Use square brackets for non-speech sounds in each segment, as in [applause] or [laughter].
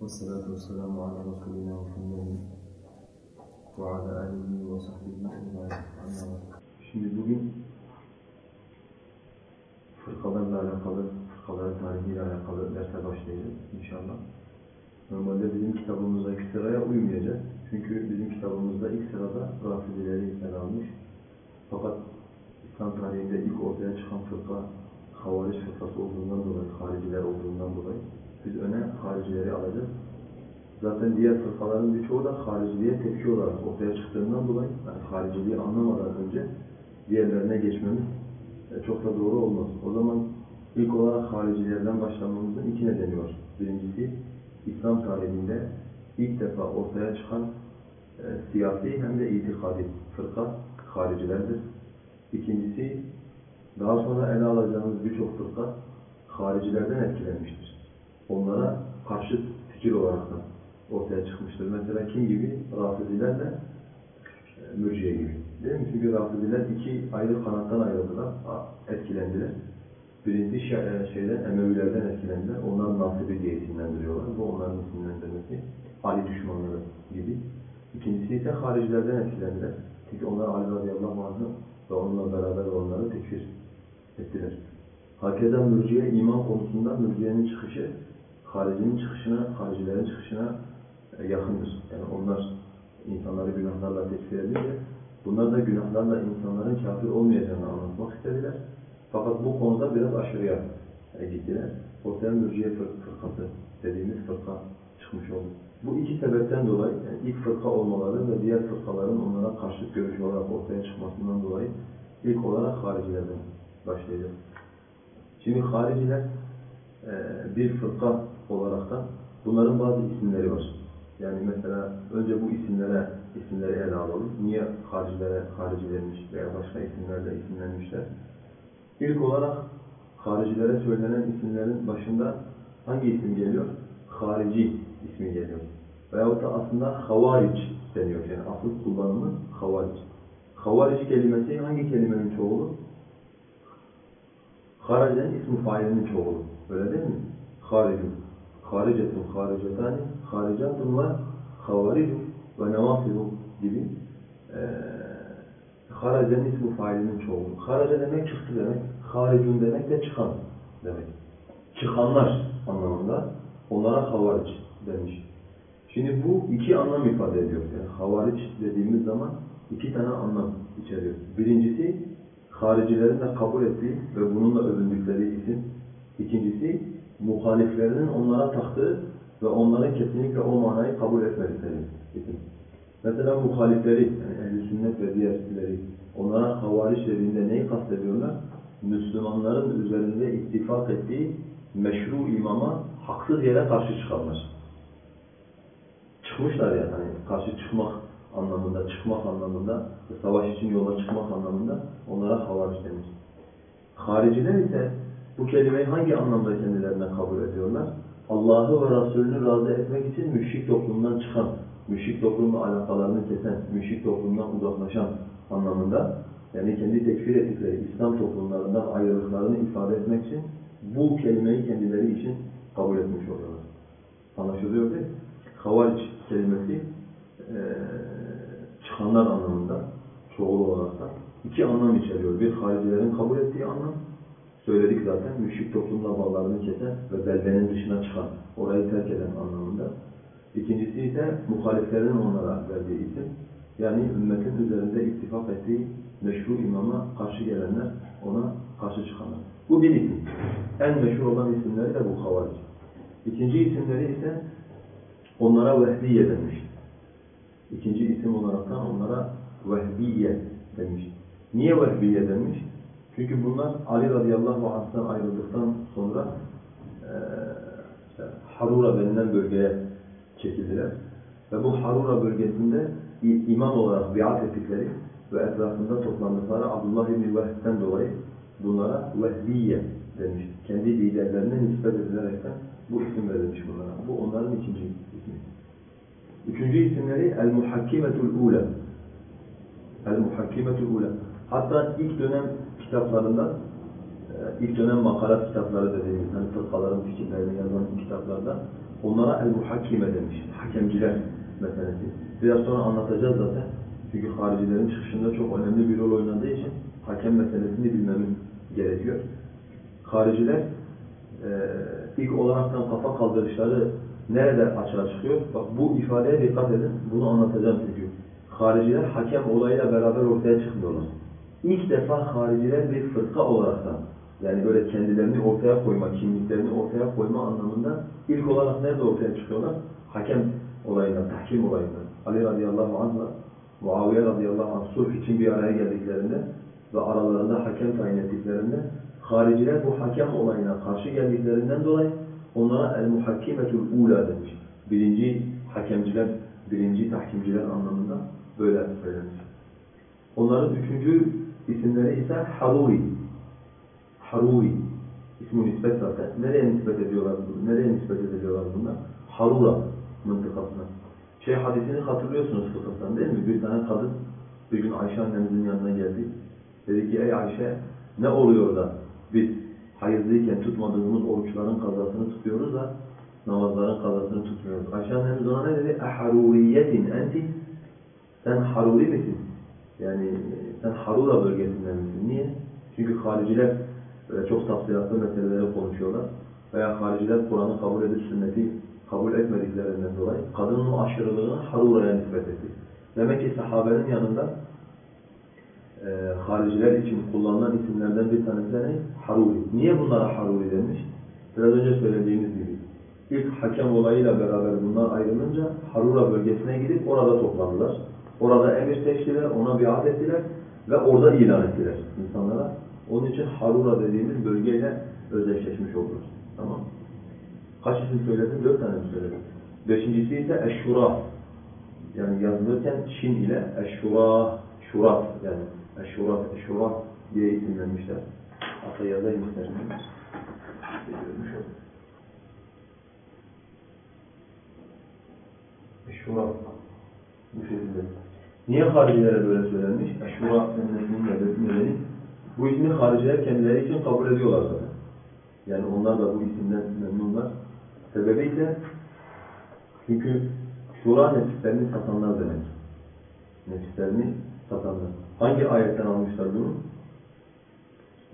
والصلاة والسلام على رسولنا محمد وعلى آله وصحبه أجمعين أما بعد. Şimdi bugün fırkalarla alakalı, fırkaların tarihiyle alakalı derse başlayacağız inşallah. Normalde bizim kitabımızdaki sıraya uymayacak. Çünkü bizim kitabımızda ilk sırada Rafizileri ele almış. Fakat İslam tarihinde ilk ortaya çıkan fırka Havariç fırkası olduğundan dolayı, hariciler olduğundan dolayı biz öne haricileri alacağız. Zaten diğer fırkaların birçoğu da hariciliğe tepki olarak ortaya çıktığından dolayı yani hariciliği anlamadan önce diğerlerine geçmemiz e, çok da doğru olmaz. O zaman ilk olarak haricilerden başlamamızın iki nedeni var. Birincisi İslam tarihinde ilk defa ortaya çıkan e, siyasi hem de itikadi fırka haricilerdir. İkincisi, daha sonra ele alacağımız birçok fırka haricilerden etkilenmiştir. Onlara karşıt fikir olarak da ortaya çıkmıştır. Mesela kim gibi? Rafizilerle e, mürciye gibi. Değil mi? Çünkü Rafiziler iki ayrı kanattan ayrıldılar, etkilendiler. Birincisi e, şeyden, Emevilerden etkilendiler. Onlar Nasibi diye isimlendiriyorlar. Bu onların isimlendirmesi Ali düşmanları gibi. İkincisi ise haricilerden etkilendiler. Çünkü onlar Ali radıyallahu anh'ı ve onunla beraber onları tekfir ettiler. Hakeza mürciye iman konusunda mürciyenin çıkışı haricinin çıkışına, haricilerin çıkışına e, yakındır. Yani onlar insanları günahlarla tekfir edince bunlar da günahlarla insanların kafir olmayacağını anlatmak istediler. Fakat bu konuda biraz aşırıya e, gittiler. Ortaya mürciye fır- fırkası dediğimiz fırka çıkmış oldu. Bu iki sebepten dolayı yani ilk fırka olmaları ve diğer fırkaların onlara karşıt görüş olarak ortaya çıkmasından dolayı ilk olarak haricilerden başlayacağız. Şimdi hariciler e, bir fırka olarak da bunların bazı isimleri var. Yani mesela önce bu isimlere isimleri ele alalım. Niye haricilere harici denmiş veya başka isimlerle isimlenmişler? İlk olarak haricilere söylenen isimlerin başında hangi isim geliyor? Harici ismi geliyor. Veyahut da aslında havariç deniyor. Yani asıl kullanımı havariç. Havarici kelimesi hangi kelimenin çoğulu? Haricen ismi failinin çoğulu. Öyle değil mi? Haricun. Haricetun, haricetani, haricatun ve havaricun ve nevafidu gibi ee, Harace'nin ismi failinin çoğulu. Harace demek çıktı demek. Haricun demek de çıkan demek. Çıkanlar anlamında onlara havariç demiş. Şimdi bu iki anlam ifade ediyor. Yani havariç dediğimiz zaman iki tane anlam içeriyor. Birincisi haricilerin de kabul ettiği ve bununla övündükleri isim. İkincisi muhaliflerinin onlara taktığı ve onların kesinlikle o manayı kabul etmedikleri isim. Mesela muhalifleri, yani ehl sünnet ve diğerleri, onlara havariç dediğinde neyi kastediyorlar? Müslümanların üzerinde ittifak ettiği meşru imama haksız yere karşı çıkanlar. Çıkmışlar ya, hani karşı çıkmak anlamında, çıkmak anlamında, savaş için yola çıkmak anlamında onlara havariç denir. Hariciler ise bu kelimeyi hangi anlamda kendilerine kabul ediyorlar? Allah'ı ve Resulünü razı etmek için müşrik toplumdan çıkan, müşrik toplumla alakalarını kesen, müşrik toplumdan uzaklaşan anlamında yani kendi tekfir ettikleri İslam toplumlarından ayrılıklarını ifade etmek için bu kelimeyi kendileri için kabul etmiş oluyorlar. Anlaşılıyor değil mi? Havariç kelimesi eee, çıkanlar anlamında çoğul olarak da iki anlam içeriyor. Bir haricilerin kabul ettiği anlam, söyledik zaten müşrik toplumla bağlarını kesen ve beldenin dışına çıkan, orayı terk eden anlamında. İkincisi ise muhaliflerin onlara verdiği isim. Yani ümmetin üzerinde ittifak ettiği meşru imama karşı gelenler, ona karşı çıkanlar. Bu bir isim. En meşhur olan isimleri de bu havaric. İkinci isimleri ise onlara vehbiye denmiş. İkinci isim olaraktan onlara vehbiye demiş. Niye vehbiye demiş? Çünkü bunlar Ali radıyallahu anh'tan ayrıldıktan sonra eee, işte Harura denilen bölgeye çekildiler. Ve bu Harura bölgesinde imam olarak biat ettikleri ve etrafında toplandıkları Abdullah ibn Vehb'den dolayı bunlara Vehbiye demiş. Kendi liderlerine nispet edilerekten bu isim verilmiş bunlara. Bu onların ikinci. Üçüncü isimleri El-Muhakkimetul Ula. El-Muhakkimetul Ula. Hatta ilk dönem kitaplarında e, ilk dönem makalat kitapları dediğimiz hani fırkaların fikirlerini yazan kitaplarda onlara el-muhakkime demiş. Hakemciler meselesi. Biraz sonra anlatacağız zaten. Çünkü haricilerin çıkışında çok önemli bir rol oynadığı için hakem meselesini bilmemiz gerekiyor. Hariciler e, ilk olaraktan kafa kaldırışları nerede açığa çıkıyor? Bak bu ifadeye dikkat edin. Bunu anlatacağım çünkü. Hariciler hakem olayıyla beraber ortaya çıkmıyorlar. İlk defa hariciler bir fırka olaraktan yani böyle kendilerini ortaya koyma, kimliklerini ortaya koyma anlamında ilk olarak nerede ortaya çıkıyorlar? Hakem olayından, tahkim olayından. Ali radıyallahu anh'la Muaviye radıyallahu anh sulh için bir araya geldiklerinde ve aralarında hakem tayin ettiklerinde hariciler bu hakem olayına karşı geldiklerinden dolayı onlara el-muhakkimetul ula demiş. Birinci hakemciler, birinci tahkimciler anlamında böyle söylenmiş. Onların üçüncü isimleri ise Haruri. Haruri. İsmi nispet zaten. Nereye nispet ediyorlar? Nereye nispet ediliyorlar bunlar? Harura mıntıkasına. Şey hadisini hatırlıyorsunuz fıkıhtan değil mi? Bir tane kadın bir gün Ayşe annemizin yanına geldi. Dedi ki ey Ayşe ne oluyor da biz hayızlıyken tutmadığımız oruçların kazasını tutuyoruz da namazların kazasını tutmuyoruz. Ayşe annemiz ona ne dedi? Eharuriyetin enti sen haruri misin? Yani sen Harura bölgesinden misin? Niye? Çünkü hariciler böyle çok tafsilatlı meseleleri konuşuyorlar. Veya hariciler Kur'an'ı kabul edip sünneti kabul etmediklerinden dolayı kadının o aşırılığını Harura'ya nispet etti. Demek ki sahabenin yanında e, hariciler için kullanılan isimlerden bir tanesi ne? Haruri. Niye bunlara Haruri denmiş? Biraz önce söylediğimiz gibi. İlk hakem olayıyla beraber bunlar ayrılınca Harura bölgesine gidip orada toplandılar. Orada emir seçtiler, ona biat ettiler ve orada ilan ettiler insanlara. Onun için Harura dediğimiz bölgeyle özdeşleşmiş oluruz. Tamam Kaç isim söyledim? Dört tane söyledim? Beşincisi ise Eşşura. Yani yazılırken Şin ile Eşşura, Şurat yani Eşşurat, Eşşurat diye isimlenmişler. Görmüş olduk. Eşşura. Bu şekilde. Niye haricilere böyle söylenmiş? Eşşura denmesinin nedeni bu ismi hariciler kendileri için kabul ediyorlar zaten. Yani onlar da bu isimden memnunlar. Sebebi ise çünkü şura nefislerini satanlar demek. Nefislerini satanlar. Hangi ayetten almışlar bunu?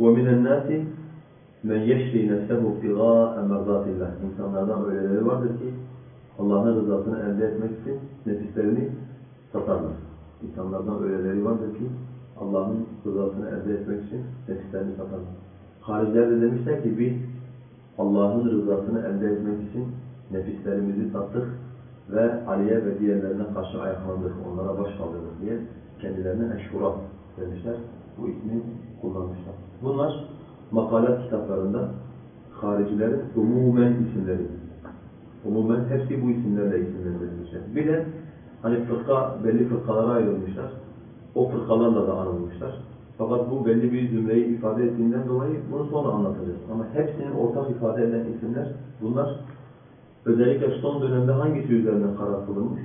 وَمِنَ النَّاسِ مَنْ يَشْرِي نَفْسَهُ ابْتِغَاءَ مَرْضَاتِ اللّٰهِ İnsanlardan öyleleri vardır ki Allah'ın rızasını elde etmek için nefislerini satarlar. İnsanlardan öyleleri vardır ki Allah'ın rızasını elde etmek için nefislerini satarlar. Hariciler de demişler ki biz Allah'ın rızasını elde etmek için nefislerimizi sattık ve Ali'ye ve diğerlerine karşı ayaklandık, onlara baş kaldırdık diye kendilerine eşhura demişler. Bu ismi kullanmışlar. Bunlar makalat kitaplarında haricilerin umumen isimleri. Umumen hepsi bu isimlerle isimlendirilmişler. Bir de hani fırka, belli fırkalara ayrılmışlar. O fırkalarla da anılmışlar. Fakat bu belli bir zümreyi ifade ettiğinden dolayı bunu sonra anlatacağız. Ama hepsinin ortak ifade eden isimler bunlar. Özellikle son dönemde hangisi üzerinden karar kılınmış?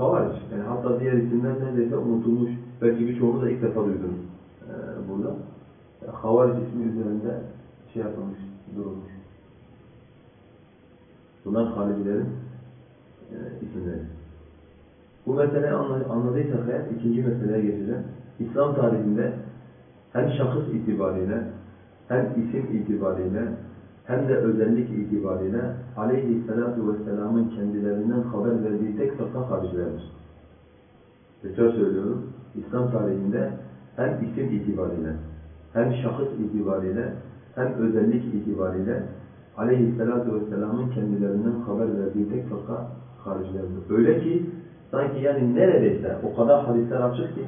Havariç. Yani hatta diğer isimler neredeyse unutulmuş. Belki birçoğunu da ilk defa duydunuz ee, burada. Yani Havariç ismi üzerinde şey yapılmış, durulmuş. Bunlar Halidilerin e, isimleri. Bu meseleyi anladıysak eğer ikinci meseleye geçeceğim. İslam tarihinde hem şahıs itibariyle hem isim itibariyle hem de özellik itibariyle aleyhissalatu vesselamın kendilerinden haber verdiği tek fırka haricilerdir. Tekrar söylüyorum. İslam tarihinde hem isim itibariyle hem şahıs itibariyle hem özellik itibariyle aleyhissalatu vesselamın kendilerinden haber verdiği tek fırka haricilerdir. Öyle ki sanki yani neredeyse o kadar hadisler açık ki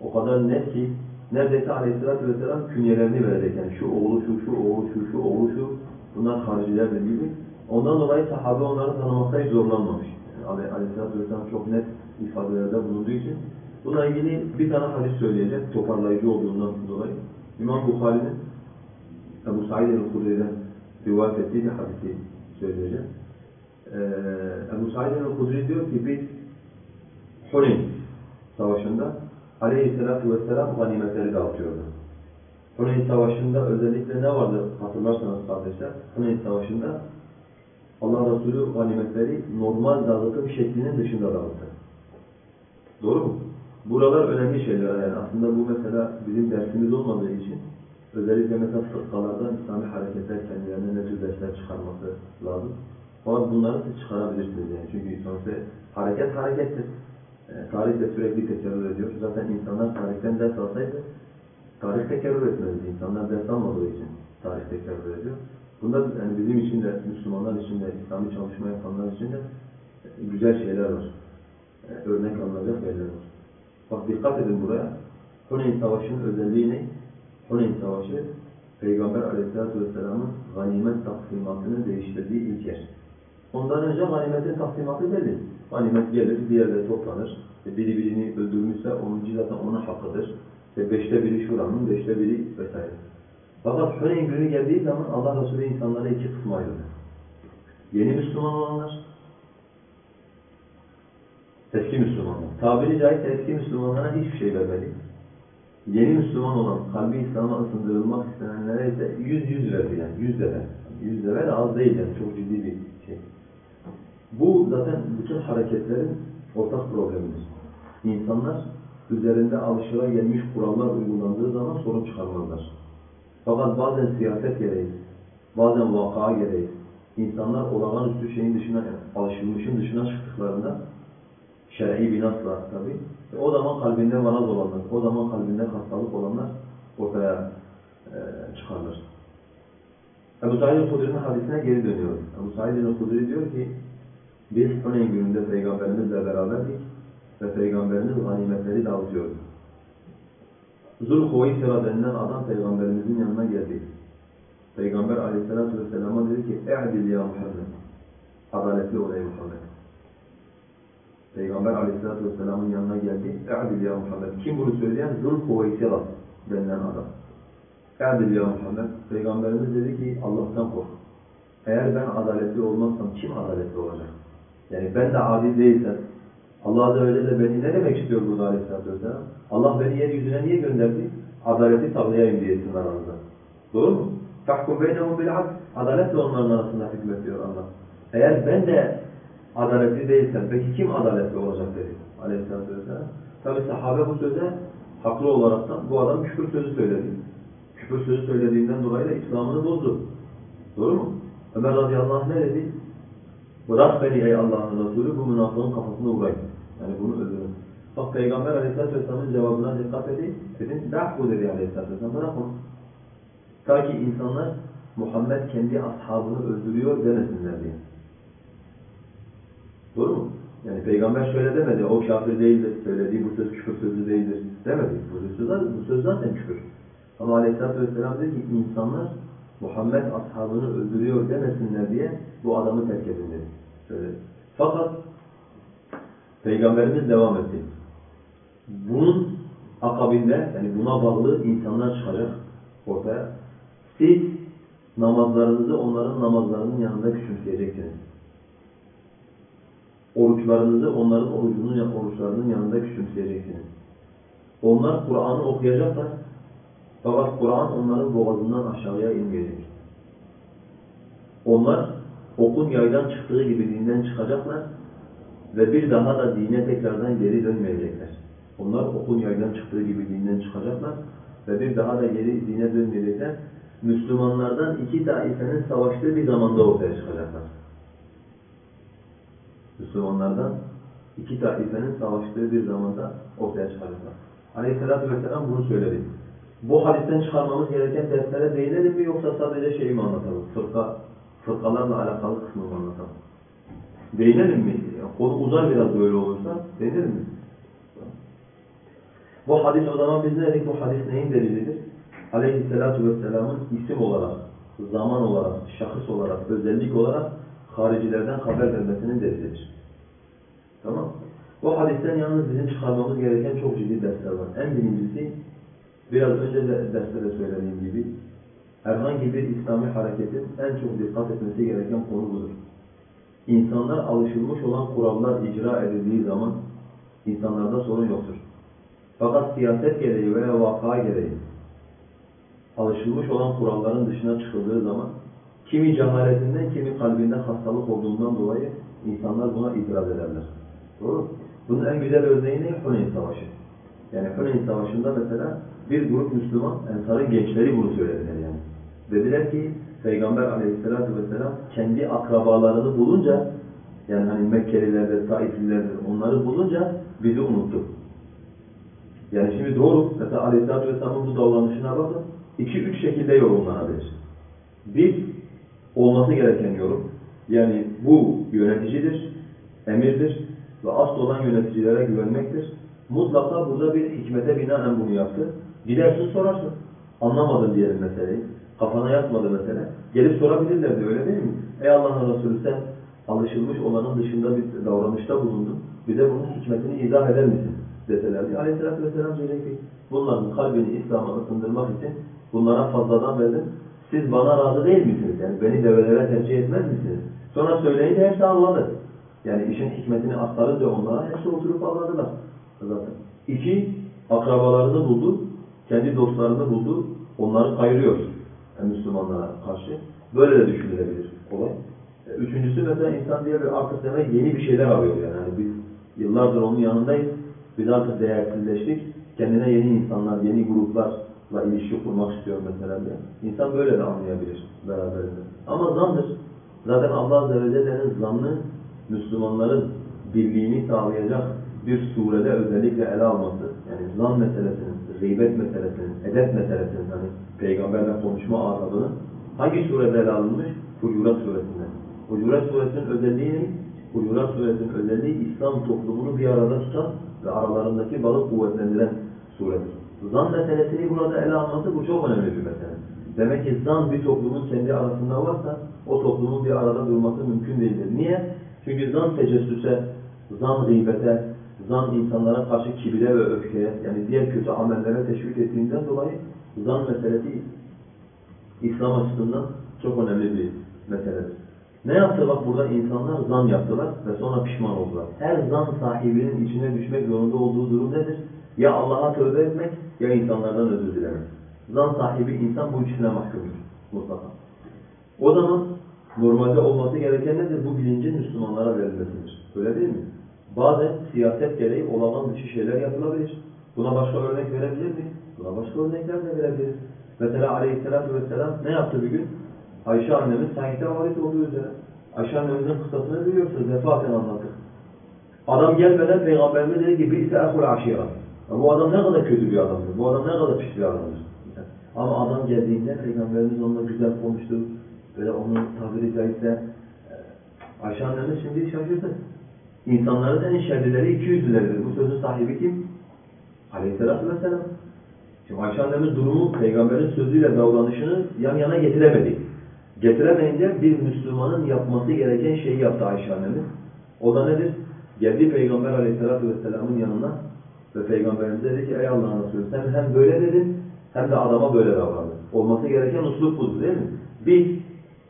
o kadar net ki neredeyse aleyhissalatü vesselam künyelerini verecek. Yani şu oğlu şu, şu oğlu şu, şu oğlu şu. Bunlar haricilerdir gibi. Ondan dolayı sahabe onları tanımakta hiç zorlanmamış. Yani aleyhissalatü vesselam çok net ifadelerde bulunduğu için. Bununla ilgili bir tane hadis söyleyeceğim. Toparlayıcı olduğundan dolayı. İmam Bukhari'nin Ebu Said el-Hudri'den rivayet ettiği bir hadisi söyleyeceğim. Ee, Ebu Said el-Hudri diyor ki biz Huneyn savaşında Aleyhisselatü vesselam ganimetleri dağıtıyordu. Huneyn Savaşı'nda özellikle ne vardı hatırlarsanız kardeşler? Huneyn Savaşı'nda Allah Resulü ganimetleri normal dağıtım şeklinin dışında dağıttı. Doğru mu? Buralar önemli şeyler yani. Aslında bu mesela bizim dersimiz olmadığı için özellikle mesela fırkalardan İslami hareketler kendilerine ne tür dersler çıkarması lazım. Fakat bunları siz çıkarabilirsiniz yani. Çünkü sonuçta hareket harekettir. E, tarih de sürekli tekerrür ediyor. Zaten insanlar tarihten ders alsaydı tarih tekerrür etmezdi. İnsanlar ders almadığı için tarih tekerrür ediyor. Bunda yani bizim için de, Müslümanlar için de, İslami çalışma yapanlar için de e, güzel şeyler var. E, örnek alınacak yerler var. Bak dikkat edin buraya. Huneyn Savaşı'nın özelliği ne? Huneyn Savaşı, Peygamber Aleyhisselatü Vesselam'ın ganimet taksimatını değiştirdiği ilk yer. Ondan önce ganimetin taksimatı belli. Ganimet gelir, bir yerde toplanır. İşte biri birini öldürmüşse onuncu zaten onun hakkıdır. İşte beşte biri şuranın, beşte biri vesaire. Fakat Huneyn günü geldiği zaman Allah Resulü insanlara iki kısma ayırdı. Yeni Müslüman olanlar, eski Müslümanlar. Tabiri caizse eski Müslümanlara hiçbir şey vermedi. Yeni Müslüman olan, kalbi İslam'a ısındırılmak istenenlere ise yüz yüz verdi yani, yüz deve. Yüz deve de az değil yani, çok ciddi bir şey. Bu zaten bütün hareketlerin ortak problemidir. İnsanlar üzerinde alışılagelmiş kurallar uygulandığı zaman sorun çıkarmazlar. Fakat bazen siyaset gereği, bazen vaka gereği, insanlar olağanüstü şeyin dışına, yani alışılmışın dışına çıktıklarında, şer'i binasla tabi, o zaman kalbinde maraz olanlar, o zaman kalbinde hastalık olanlar ortaya e, çıkarlar. Ebu Said el-Hudri'nin hadisine geri dönüyoruz. Ebu Said el-Hudri diyor ki, biz Huneyn gününde Peygamberimizle beraberdik ve Peygamberimiz ganimetleri dağıtıyordu. Zulhuvaysira denilen adam Peygamberimizin yanına geldi. Peygamber aleyhissalatü vesselam'a dedi ki اَعْدِلْ ya Muhammed. Adaletli ol ey Muhammed. Peygamber aleyhissalatü vesselamın yanına geldi. اَعْدِلْ ya Muhammed. Kim bunu söyleyen? Zulhuvaysira denilen adam. اَعْدِلْ ya Muhammed. Peygamberimiz dedi ki Allah'tan kork. Eğer ben adaletli olmazsam kim adaletli olacak? Yani ben de adil değilsem, Allah Azze ve Celle beni ne demek istiyor burada Aleyhisselatü Vesselam? Allah beni yeryüzüne niye gönderdi? Adaleti sağlayayım diye sizin aranızda. Doğru mu? فَحْكُمْ بَيْنَهُمْ بِالْعَدْلِ Adaletle onların arasında hükmet diyor Allah. Eğer ben de adaletli değilsem, peki kim adaletli olacak dedi Aleyhisselatü Vesselam. Tabi sahabe bu söze haklı olaraktan bu adam küfür sözü söyledi. Küfür sözü söylediğinden dolayı da İslam'ını bozdu. Doğru mu? Ömer radıyallahu anh ne dedi? Bırak beni ey Allah'ın Resulü bu münafığın kafasına vurayım. Yani bunu öldürün. Bak Peygamber Aleyhisselatü Vesselam'ın cevabına dikkat edin. Dedin, bu dedi Aleyhisselatü Vesselam, bırak onu. Ta ki insanlar Muhammed kendi ashabını öldürüyor demesinler diye. Doğru mu? Yani Peygamber şöyle demedi, o kafir değildir, söylediği bu söz küfür sözü değildir demedi. Bu söz, bu söz zaten küfür. Ama Aleyhisselatü Vesselam dedi ki insanlar Muhammed ashabını öldürüyor demesinler diye bu adamı terk edin dedi. Söyledi. Fakat Peygamberimiz devam etti. Bunun akabinde yani buna bağlı insanlar çıkacak ortaya. Siz namazlarınızı onların namazlarının yanında küçümseyeceksiniz. Oruçlarınızı onların orucunun oruçlarının yanında küçümseyeceksiniz. Onlar Kur'an'ı okuyacaklar. Fakat Kur'an onların boğazından aşağıya inmeyecek. Onlar okun yaydan çıktığı gibi dinden çıkacaklar ve bir daha da dine tekrardan geri dönmeyecekler. Onlar okun yaydan çıktığı gibi dinden çıkacaklar ve bir daha da geri dine dönmeyecekler. Müslümanlardan iki taifenin savaştığı bir zamanda ortaya çıkacaklar. Müslümanlardan iki taifenin savaştığı bir zamanda ortaya çıkacaklar. Aleyhisselatü Vesselam bunu söyledi. Bu hadisten çıkarmamız gereken derslere değinelim mi yoksa sadece şeyi mi anlatalım? Fırka, fırkalarla alakalı kısmı mı anlatalım? Değinelim mi? Konu uzar biraz böyle olursa değinelim mi? Bu hadis o zaman biz ne dedik? Bu hadis neyin delilidir? Aleyhisselatü Vesselam'ın isim olarak, zaman olarak, şahıs olarak, özellik olarak haricilerden haber vermesinin delilidir. Tamam Bu hadisten yalnız bizim çıkarmamız gereken çok ciddi dersler var. En birincisi, biraz önce de derste de söylediğim gibi, herhangi bir İslami hareketin en çok dikkat etmesi gereken konu budur. İnsanlar alışılmış olan kurallar icra edildiği zaman insanlarda sorun yoktur. Fakat siyaset gereği veya vaka gereği alışılmış olan kuralların dışına çıkıldığı zaman kimi cehaletinden, kimi kalbinde hastalık olduğundan dolayı insanlar buna itiraz ederler. Doğru? Bunun en güzel örneği ne? Huneyn Savaşı. Yani Huneyn Savaşı'nda mesela bir grup Müslüman, Ensar'ın gençleri bunu söylediler yani. Dediler ki Peygamber aleyhissalatü vesselam kendi akrabalarını bulunca yani hani Mekkelilerdir, Taiflilerdir onları bulunca bizi unuttu. Yani şimdi doğru, mesela aleyhissalatü vesselamın bu davranışına bakın, iki üç şekilde yorumlanabilir. Bir, olması gereken yorum, yani bu yöneticidir, emirdir ve asıl olan yöneticilere güvenmektir. Mutlaka burada bir hikmete binaen bunu yaptı. Gidersin sorarsın. Anlamadın diyelim meseleyi. Kafana yatmadı mesele. Gelip sorabilirlerdi öyle değil mi? Ey Allah'ın Resulü sen alışılmış olanın dışında bir davranışta bulundun. Bize bunun hikmetini izah eder misin? deselerdi. Aleyhisselatü Vesselam diyecek ki bunların kalbini İslam'a ısındırmak için bunlara fazladan verdim. Siz bana razı değil misiniz? Yani beni develere tercih etmez misiniz? Sonra söyleyince hepsi anladı. Yani işin hikmetini aktarınca onlara hepsi oturup anladılar zaten. İki, akrabalarını buldu, kendi dostlarını buldu, onları kayırıyor yani Müslümanlara karşı. Böyle de düşünülebilir olay. E, Üçüncüsü mesela insan diye bir artık demek yeni bir şeyler arıyor yani. yani biz yıllardır onun yanındayız. Biz artık değersizleştik. Kendine yeni insanlar, yeni gruplarla ilişki kurmak istiyor mesela diye. İnsan böyle de anlayabilir beraberinde. Ama zandır. Zaten Allah Azze ve Celle'nin zannı Müslümanların birliğini sağlayacak bir surede özellikle ele alması, yani zan meselesinin, gıybet meselesinin, edep meselesinin, hani peygamberle konuşma adabını hangi surede ele alınmış? Hucurat suresinde. Hucurat suresinin özelliği ne? Hucurat suresinin özelliği İslam toplumunu bir arada tutan ve aralarındaki balık kuvvetlendiren suredir. Zan meselesini burada ele alması bu çok önemli bir mesele. Demek ki zan bir toplumun kendi arasında varsa o toplumun bir arada durması mümkün değildir. Niye? Çünkü zan tecessüse, zan gıybete, zan insanlara karşı kibire ve öfkeye yani diğer kötü amellere teşvik ettiğinden dolayı zan meselesi İslam açısından çok önemli bir meseledir. Ne yaptı bak burada insanlar zan yaptılar ve sonra pişman oldular. Her zan sahibinin içine düşmek zorunda olduğu durum nedir? Ya Allah'a tövbe etmek ya insanlardan özür dilemek. Zan sahibi insan bu ikisine mahkumdur mutlaka. O zaman normalde olması gereken nedir? Bu bilincin Müslümanlara verilmesidir. Öyle değil mi? Bazen siyaset gereği olağan dışı şeyler yapılabilir. Buna başka örnek verebilir miyiz? Buna başka örnekler de verebiliriz. Mesela aleyhissalatü vesselam ne yaptı bir gün? Ayşe annemiz sahihte varit olduğu üzere. Ayşe annemizin kıssasını biliyorsunuz, defaten anlattık. Adam gelmeden Peygamberimiz dedi ki ise ehul aşira. Bu adam ne kadar kötü bir adamdır, bu adam ne kadar pis bir adamdır. Ama adam geldiğinde Peygamberimiz onunla güzel konuştu. Böyle onun tabiri caizse e, Ayşe annemiz şimdi şaşırdı. İnsanların en şerlileri iki yüzlüleridir. Bu sözün sahibi kim? Aleyhisselatü vesselam. Şimdi Ayşe annemiz durumu Peygamberin sözüyle davranışını yan yana getiremedi. Getiremeyince bir Müslümanın yapması gereken şeyi yaptı Ayşe annemiz. O da nedir? Geldi Peygamber aleyhissalatü vesselamın yanına ve Peygamberimiz dedi ki ey Allah'ın Resulü sen hem böyle dedin hem de adama böyle davrandın. Olması gereken usluk budur değil mi? Biz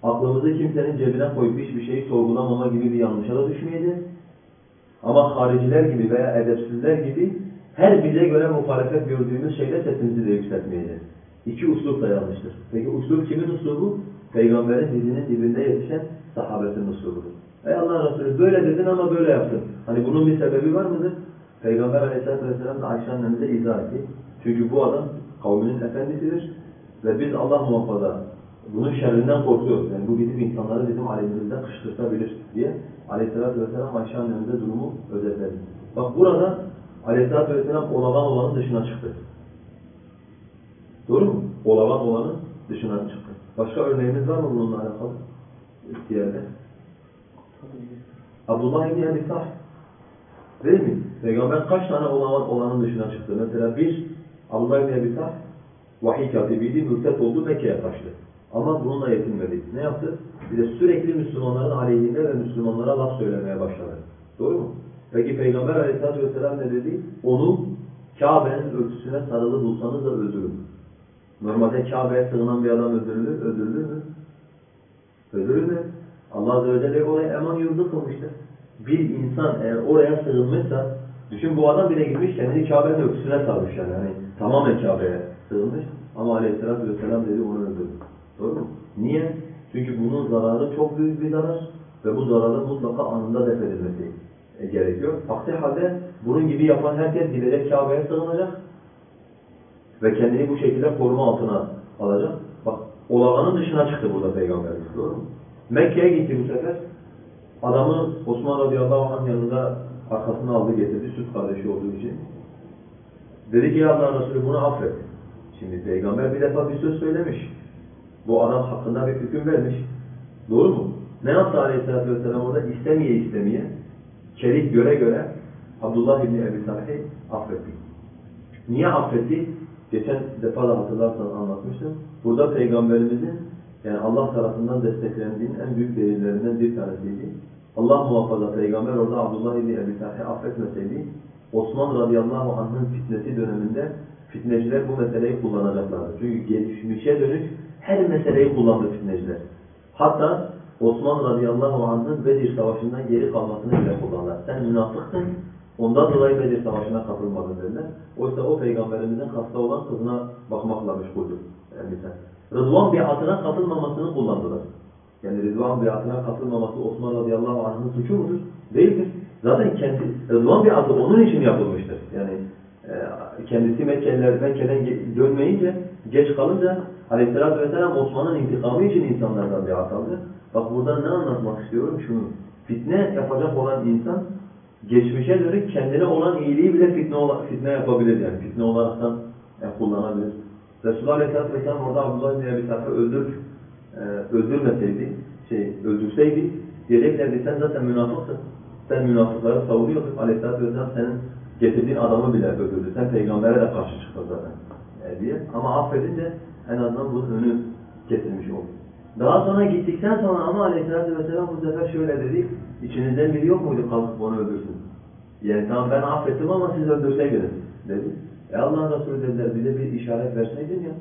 aklımızı kimsenin cebine koyup hiçbir şeyi sorgulamama gibi bir yanlışa da düşmeyeceğiz. Ama hariciler gibi veya edepsizler gibi her bize göre muhalefet gördüğümüz şeyde sesimizi de yükseltmeyeceğiz. İki usluk da yanlıştır. Peki usluk kimin uslubu? Peygamberin dizinin dibinde yetişen sahabetin uslubudur. Ey Allah Resulü böyle dedin ama böyle yaptın. Hani bunun bir sebebi var mıdır? Peygamber aleyhissalatü vesselam da Ayşe annemize izah etti. Çünkü bu adam kavminin efendisidir ve biz Allah muhafaza bunun şerrinden korkuyoruz. Yani bu bizim insanları bizim aleyhimizden kışkırtabilir diye aleyhissalatü vesselam Ayşe annemize durumu özetledi. Bak burada aleyhissalatü vesselam olağan olanın dışına çıktı. Doğru mu? Olağan olanın dışına çıktı. Başka örneğimiz var mı bununla alakalı? Diğerde. Abdullah İbni Ebi. Değil mi? Peygamber kaç tane olağan olanın dışına çıktı? Mesela bir, Abdullah İbni Ebi vahiy katibiydi, mürtet oldu, Mekke'ye kaçtı. Ama bununla yetinmedi. Ne yaptı? Bir de sürekli Müslümanların aleyhinde ve Müslümanlara laf söylemeye başladı. Doğru mu? Peki Peygamber aleyhissalatü vesselam ne dedi? Onu Kabe'nin örtüsüne sarılı bulsanız da öldürün. Normalde Kabe'ye sığınan bir adam öldürülür, öldürülür mü? Öldürülür. Allah Azze ve Celle oraya eman yurdu kılmıştır. Bir insan eğer oraya sığınmışsa, düşün bu adam bile gitmiş kendini Kabe'nin örtüsüne sarmış yani. yani tamamen Kabe'ye sığınmış. Ama aleyhissalatü vesselam dedi onu öldürün. Doğru mu? Niye? Çünkü bunun zararı çok büyük bir zarar ve bu zararın mutlaka anında def edilmesi e, gerekiyor. Aksi halde bunun gibi yapan herkes gidecek Kabe'ye sığınacak ve kendini bu şekilde koruma altına alacak. Bak olağanın dışına çıktı burada Peygamberimiz. Doğru mu? Mekke'ye gitti bu sefer. Adamı Osman radıyallahu anh yanında arkasına aldı getirdi süt kardeşi olduğu için. Dedi ki ya Allah'ın Resulü bunu affet. Şimdi peygamber bir defa bir söz söylemiş. Bu adam hakkında bir hüküm vermiş. Doğru mu? Ne yaptı aleyhissalatü vesselam orada? İstemeye istemeye, kerih göre göre Abdullah İbni Ebi Sarh'i affetti. Niye affetti? Geçen defa da hatırlarsan anlatmıştım. Burada peygamberimizin yani Allah tarafından desteklendiğinin en büyük delillerinden bir tanesiydi. Allah muhafaza peygamber orada Abdullah İbni Ebi Sarh'i affetmeseydi Osman radıyallahu anh'ın fitnesi döneminde fitneciler bu meseleyi kullanacaklardı. Çünkü geçmişe dönük her meseleyi kullandı fitneciler. Hatta Osman radıyallahu anh'ın Bedir savaşından geri kalmasını bile kullandılar. Sen münafıksın, ondan dolayı Bedir savaşına katılmadın dediler. Oysa o peygamberimizin hasta olan kızına bakmakla meşguldü. Yani sen. Rıdvan biatına katılmamasını kullandılar. Yani Rıdvan biatına katılmaması Osman radıyallahu anh'ın suçu mudur? Değildir. Zaten kendi Rıdvan biatı onun için yapılmıştır. Yani kendisi Mekkeliler Mekke'den dönmeyince, geç kalınca Aleyhisselatü Vesselam Osman'ın intikamı için insanlardan biat aldı. Bak buradan ne anlatmak istiyorum? Şunu. Fitne yapacak olan insan geçmişe dönük kendine olan iyiliği bile fitne, fitne yapabilir yani. Fitne olaraktan e, kullanabilir. Resulullah Aleyhisselatü Vesselam orada Abdullah bin Ebi Sarf'ı öldür, e, öldürmeseydi, şey, öldürseydi diyeceklerdi sen zaten münafıksın. Sen münafıkları savunuyordun. Aleyhisselatü Vesselam senin getirdiğin adamı bile öldürdü. Sen peygambere de karşı çıktın zaten e, diye. Ama affedince en azından bunun önü kesilmiş oldu. Daha sonra gittikten sonra ama Aleyhisselatü Vesselam bu sefer şöyle dedi. İçinizden biri yok muydu kalkıp onu öldürsün? Yani tamam ben affettim ama siz öldürseydiniz dedi. E Allah'ın Resulü dediler bize bir işaret verseydin ya.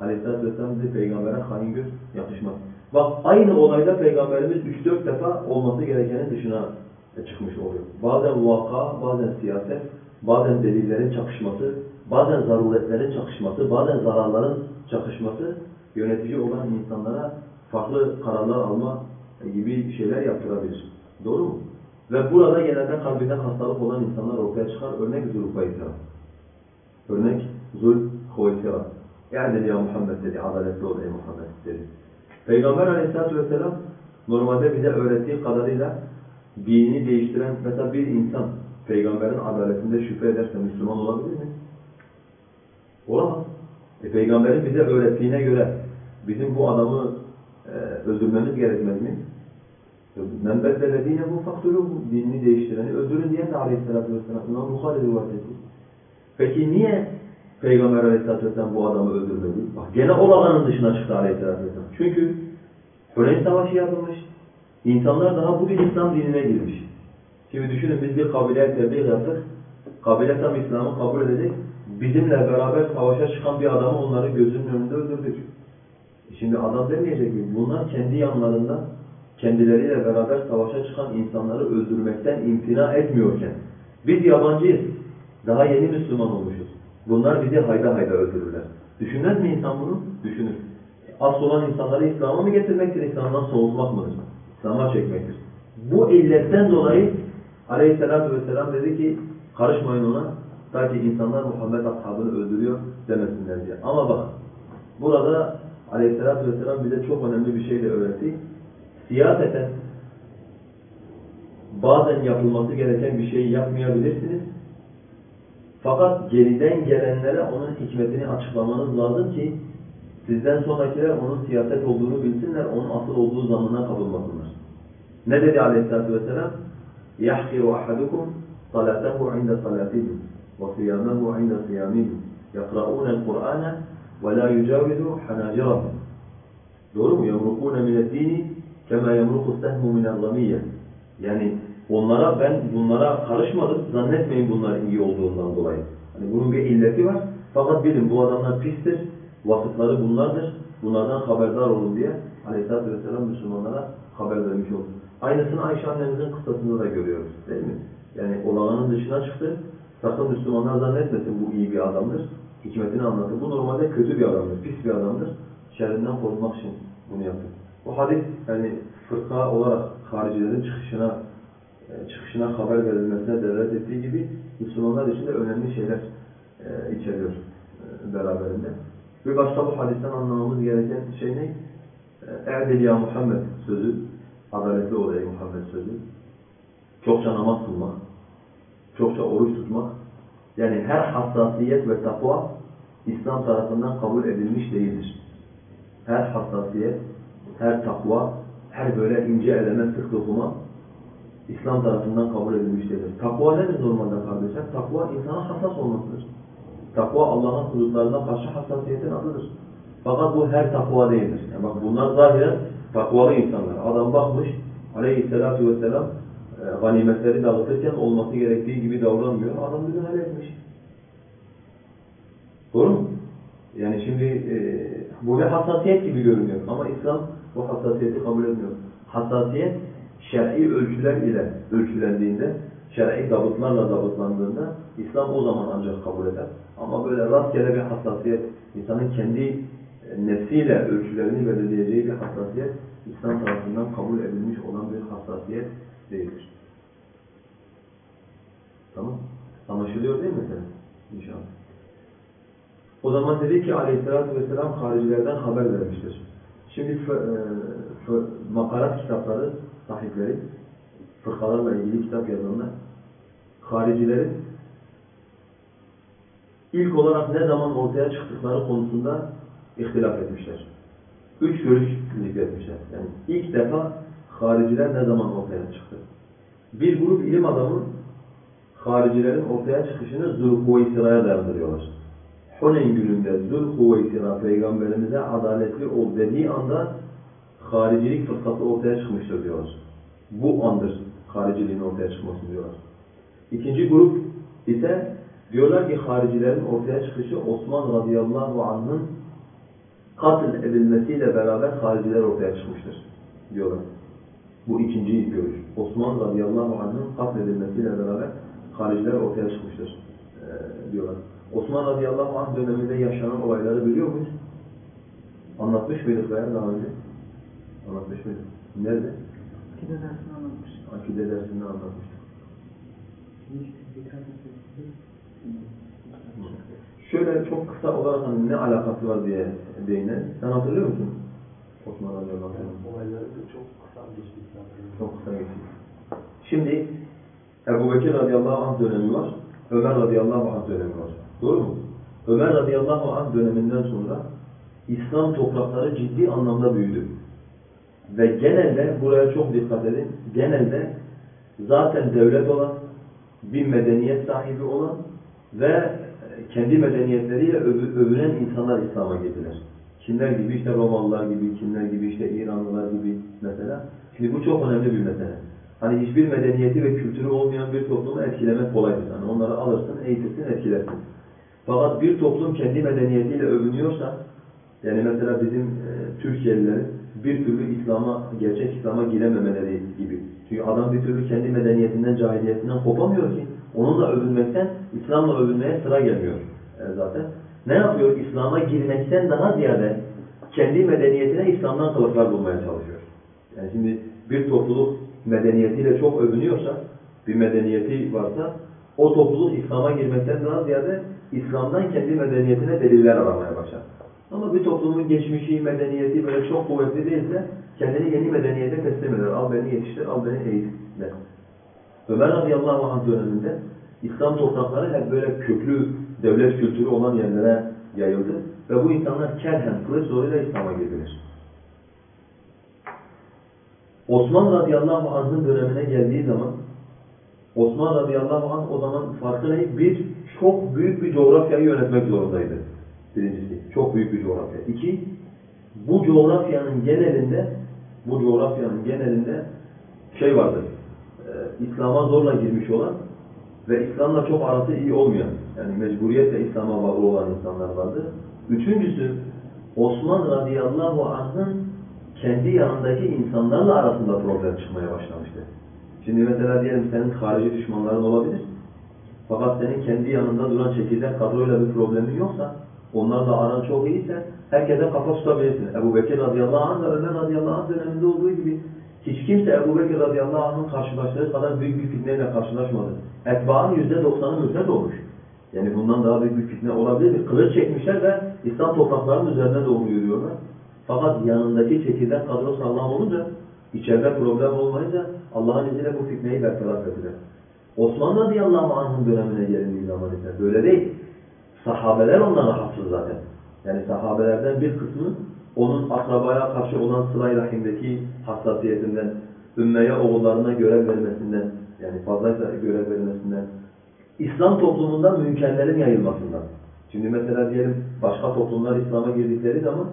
Aleyhisselatü Vesselam dedi peygambere hain göz yakışmaz. Bak aynı olayda peygamberimiz 3-4 defa olması gerekenin dışına çıkmış oluyor. Bazen vaka, bazen siyaset, bazen delillerin çakışması, bazen zaruretlerin çakışması, bazen zararların çakışması yönetici olan insanlara farklı kararlar alma gibi şeyler yaptırabilir. Doğru mu? Ve burada genelde kalbinde hastalık olan insanlar ortaya çıkar. Örnek Zulhuvaysira. Örnek Zulhuvaysira. Yani dedi ya Muhammed dedi, adaletli ol ey Muhammed dedi. Peygamber aleyhissalatü vesselam normalde bize öğrettiği kadarıyla dinini değiştiren mesela bir insan peygamberin adaletinde şüphe ederse Müslüman olabilir mi? Olamaz. E, peygamberin bize öğrettiğine göre bizim bu adamı e, öldürmemiz gerekmez mi? Men beddele dinehu faktuluhu dinini değiştireni öldürün diye de aleyhissalatü vesselam İmam Bukhari rivayet etti. Peki niye Peygamber aleyhissalatü vesselam bu adamı öldürmedi? Bak gene o dışına çıktı aleyhissalatü vesselam. Çünkü Huneyn Savaşı yapılmış. İnsanlar daha bugün İslam dinine girmiş. Şimdi düşünün biz bir kabileye tebliğ yaptık. Kabile tam İslam'ı kabul edecek. Bizimle beraber savaşa çıkan bir adamı onları gözünün önünde öldürdük. E Şimdi adam demeyecek mi? Bunlar kendi yanlarında kendileriyle beraber savaşa çıkan insanları öldürmekten imtina etmiyorken biz yabancıyız. Daha yeni Müslüman olmuşuz. Bunlar bizi hayda hayda öldürürler. Düşünmez mi insan bunu? Düşünür. Asıl olan insanları İslam'a mı getirmektir, İslam'dan soğutmak mıdır? İslam'a çekmektir. Bu illetten dolayı Aleyhisselatü Vesselam dedi ki karışmayın ona ta insanlar Muhammed ashabını öldürüyor demesinler diye. Ama bak burada Aleyhisselatü Vesselam bize çok önemli bir şey de öğretti. Siyaseten bazen yapılması gereken bir şeyi yapmayabilirsiniz. Fakat geriden gelenlere onun hikmetini açıklamanız lazım ki sizden sonrakiler onun siyaset olduğunu bilsinler, onun asıl olduğu zamanına kapılmasınlar. Ne dedi Aleyhisselatü Vesselam? يَحْقِرُ أَحَدُكُمْ صَلَاتَهُ عِنْدَ صَلَاتِهِ وَصِيَامَهُ عِنْدَ صِيَامِهِ يَقْرَؤُونَ الْقُرْآنَ وَلَا يُجَاوِزُ حَنَاجِرَهُمْ Doğru mu? يَمْرُقُونَ مِنَ الدِّينِ كَمَا يَمْرُقُ السَّهْمُ مِنَ الرَّمِيَّةِ Yani onlara ben bunlara karışmadım. Zannetmeyin bunlar iyi olduğundan dolayı. Hani bunun bir illeti var. Fakat bilin bu adamlar pistir. Vasıfları bunlardır. Bunlardan haberdar olun diye Aleyhisselatü Vesselam Müslümanlara haber vermiş oldu. Aynısını Ayşe annemizin kıssasında da görüyoruz. Değil mi? Yani olağanın dışına çıktı. Sakın Müslümanlar zannetmesin bu iyi bir adamdır. Hikmetini anlattı. Bu normalde kötü bir adamdır, pis bir adamdır. Şerrinden korunmak için bunu yaptı. Bu hadis yani fırka olarak haricilerin çıkışına e, çıkışına haber verilmesine delalet ettiği gibi Müslümanlar için de önemli şeyler e, içeriyor e, beraberinde. Bir başka bu hadisten anlamamız gereken şey ne? E'dil ya Muhammed sözü, adaletli ol Muhammed sözü. Çokça namaz kılmak, çokça oruç tutmak, yani her hassasiyet ve takva İslam tarafından kabul edilmiş değildir. Her hassasiyet, her takva, her böyle ince eleme, sık dokuma İslam tarafından kabul edilmiş değildir. Takva nedir normalde kardeşler? Takva insana hassas olmasıdır. Takva Allah'ın hudutlarına karşı hassasiyetin adıdır. Fakat bu her takva değildir. Yani bak bunlar zahiren takvalı insanlar. Adam bakmış aleyhissalatu vesselam e, ganimetleri dağıtırken olması gerektiği gibi davranmıyor. Adam müdahale etmiş. Doğru mu? Yani şimdi e, bu bir hassasiyet gibi görünüyor ama İslam bu hassasiyeti kabul etmiyor. Hassasiyet şer'i ölçüler ile ölçülendiğinde, şer'i dabıtlarla dabıtlandığında İslam o zaman ancak kabul eder. Ama böyle rastgele bir hassasiyet, insanın kendi e, nefsiyle ölçülerini belirleyeceği bir hassasiyet İslam tarafından kabul edilmiş olan bir hassasiyet değildir. Tamam? Anlaşılıyor değil mi mesela? İnşallah. O zaman dedi ki aleyhissalatü vesselam haricilerden haber vermiştir. Şimdi e, makarat kitapları sahipleri, fırkalarla ilgili kitap yazanlar, haricilerin ilk olarak ne zaman ortaya çıktıkları konusunda ihtilaf etmişler. Üç görüş zikretmişler. Yani ilk defa hariciler ne zaman ortaya çıktı? Bir grup ilim adamı haricilerin ortaya çıkışını Zulhuveysira'ya dayandırıyorlar. Huneyn gününde Zulhuveysira peygamberimize adaletli ol dediği anda haricilik fırsatı ortaya çıkmıştır diyorlar. Bu andır hariciliğin ortaya çıkması diyorlar. İkinci grup ise diyorlar ki haricilerin ortaya çıkışı Osman radıyallahu anh'ın katil edilmesiyle beraber hariciler ortaya çıkmıştır diyorlar. Bu ikinci görüş. Osman radıyallahu anh'ın katledilmesiyle beraber hariciler ortaya çıkmıştır e, diyorlar. Osman radıyallahu anh döneminde yaşanan olayları biliyor muyuz? Anlatmış mıydık veya daha önce? Anlatmış mıydık? Nerede? Dersini anlatmış. Akide dersinde anlatmıştık. Şöyle çok kısa olarak hani ne alakası var diye değinen. Sen hatırlıyor musun? Osman radıyallahu anh. Olayları çok kısa geçti. Çok kısa geçti. Şimdi Ebu Bekir radıyallahu anh dönemi var. Ömer radıyallahu anh dönemi var. Doğru mu? Ömer radıyallahu anh döneminden sonra İslam toprakları ciddi anlamda büyüdü. Ve genelde, buraya çok dikkat edin, genelde zaten devlet olan, bir medeniyet sahibi olan ve kendi medeniyetleriyle övü- övünen insanlar İslam'a girdiler. Kimler gibi? işte Romalılar gibi, kimler gibi? işte İranlılar gibi mesela. Şimdi bu çok önemli bir mesele. Hani hiçbir medeniyeti ve kültürü olmayan bir toplumu etkilemek kolaydır. Yani onları alırsın, eğitirsin, etkilersin. Fakat bir toplum kendi medeniyetiyle övünüyorsa, yani mesela bizim e, Türkiye'lilerin bir türlü İslam'a, gerçek İslam'a girememeleri gibi. Çünkü adam bir türlü kendi medeniyetinden, cahiliyetinden kopamıyor ki. Onunla övünmekten, İslam'la övünmeye sıra gelmiyor e, zaten. Ne yapıyor? İslam'a girmekten daha ziyade kendi medeniyetine İslam'dan kılıflar bulmaya çalışıyor. Yani şimdi bir topluluk medeniyetiyle çok övünüyorsa, bir medeniyeti varsa, o topluluk İslam'a girmekten daha ziyade İslam'dan kendi medeniyetine deliller aramaya başlar. Ama bir toplumun geçmişi, medeniyeti böyle çok kuvvetli değilse kendini yeni medeniyete teslim eder. Al beni yetiştir, al beni eğit der. Ömer radıyallahu anh döneminde İslam toprakları hep böyle köklü devlet kültürü olan yerlere yayıldı. Ve bu insanlar kerhen, kılıç zoruyla İslam'a girdiler. Osman radıyallahu anh'ın dönemine geldiği zaman Osman radıyallahu anh o zaman farkı ne? Bir, çok büyük bir coğrafyayı yönetmek zorundaydı. Birincisi, çok büyük bir coğrafya. İki, bu coğrafyanın genelinde, bu coğrafyanın genelinde şey vardı, e, İslam'a zorla girmiş olan ve İslam'la çok arası iyi olmayan, yani mecburiyetle İslam'a bağlı olan insanlar vardı. Üçüncüsü, Osman radıyallahu anh'ın kendi yanındaki insanlarla arasında problem çıkmaya başlamıştı. Şimdi mesela diyelim senin harici düşmanların olabilir. Fakat senin kendi yanında duran çekirdek kadroyla bir problemin yoksa, onlarla aran çok iyiyse herkese kafa tutabilirsin. Ebu Bekir radıyallahu anh da Ömer radıyallahu anh döneminde olduğu gibi hiç kimse Ebu Bekir radıyallahu anh'ın karşılaştığı kadar büyük bir fitneyle karşılaşmadı. Yüzde doksanı mürted olmuş. Yani bundan daha büyük bir fitne olabilir mi? Kılıç çekmişler ve İslam topraklarının üzerine doğru yürüyorlar. Fakat yanındaki çekirdek kadro sağlam olunca, içeride problem olmayınca Allah'ın izniyle bu fitneyi bertaraf ettiler. Osman radıyallahu anh'ın dönemine gelindiği zaman ise böyle değil. Sahabeler ondan rahatsız zaten. Yani sahabelerden bir kısmı onun akrabaya karşı olan sıla-i rahimdeki hassasiyetinden, ümmeye oğullarına görev vermesinden, yani fazlaysa görev vermesinden, İslam toplumunda münkerlerin yayılmasından. Şimdi mesela diyelim başka toplumlar İslam'a girdikleri zaman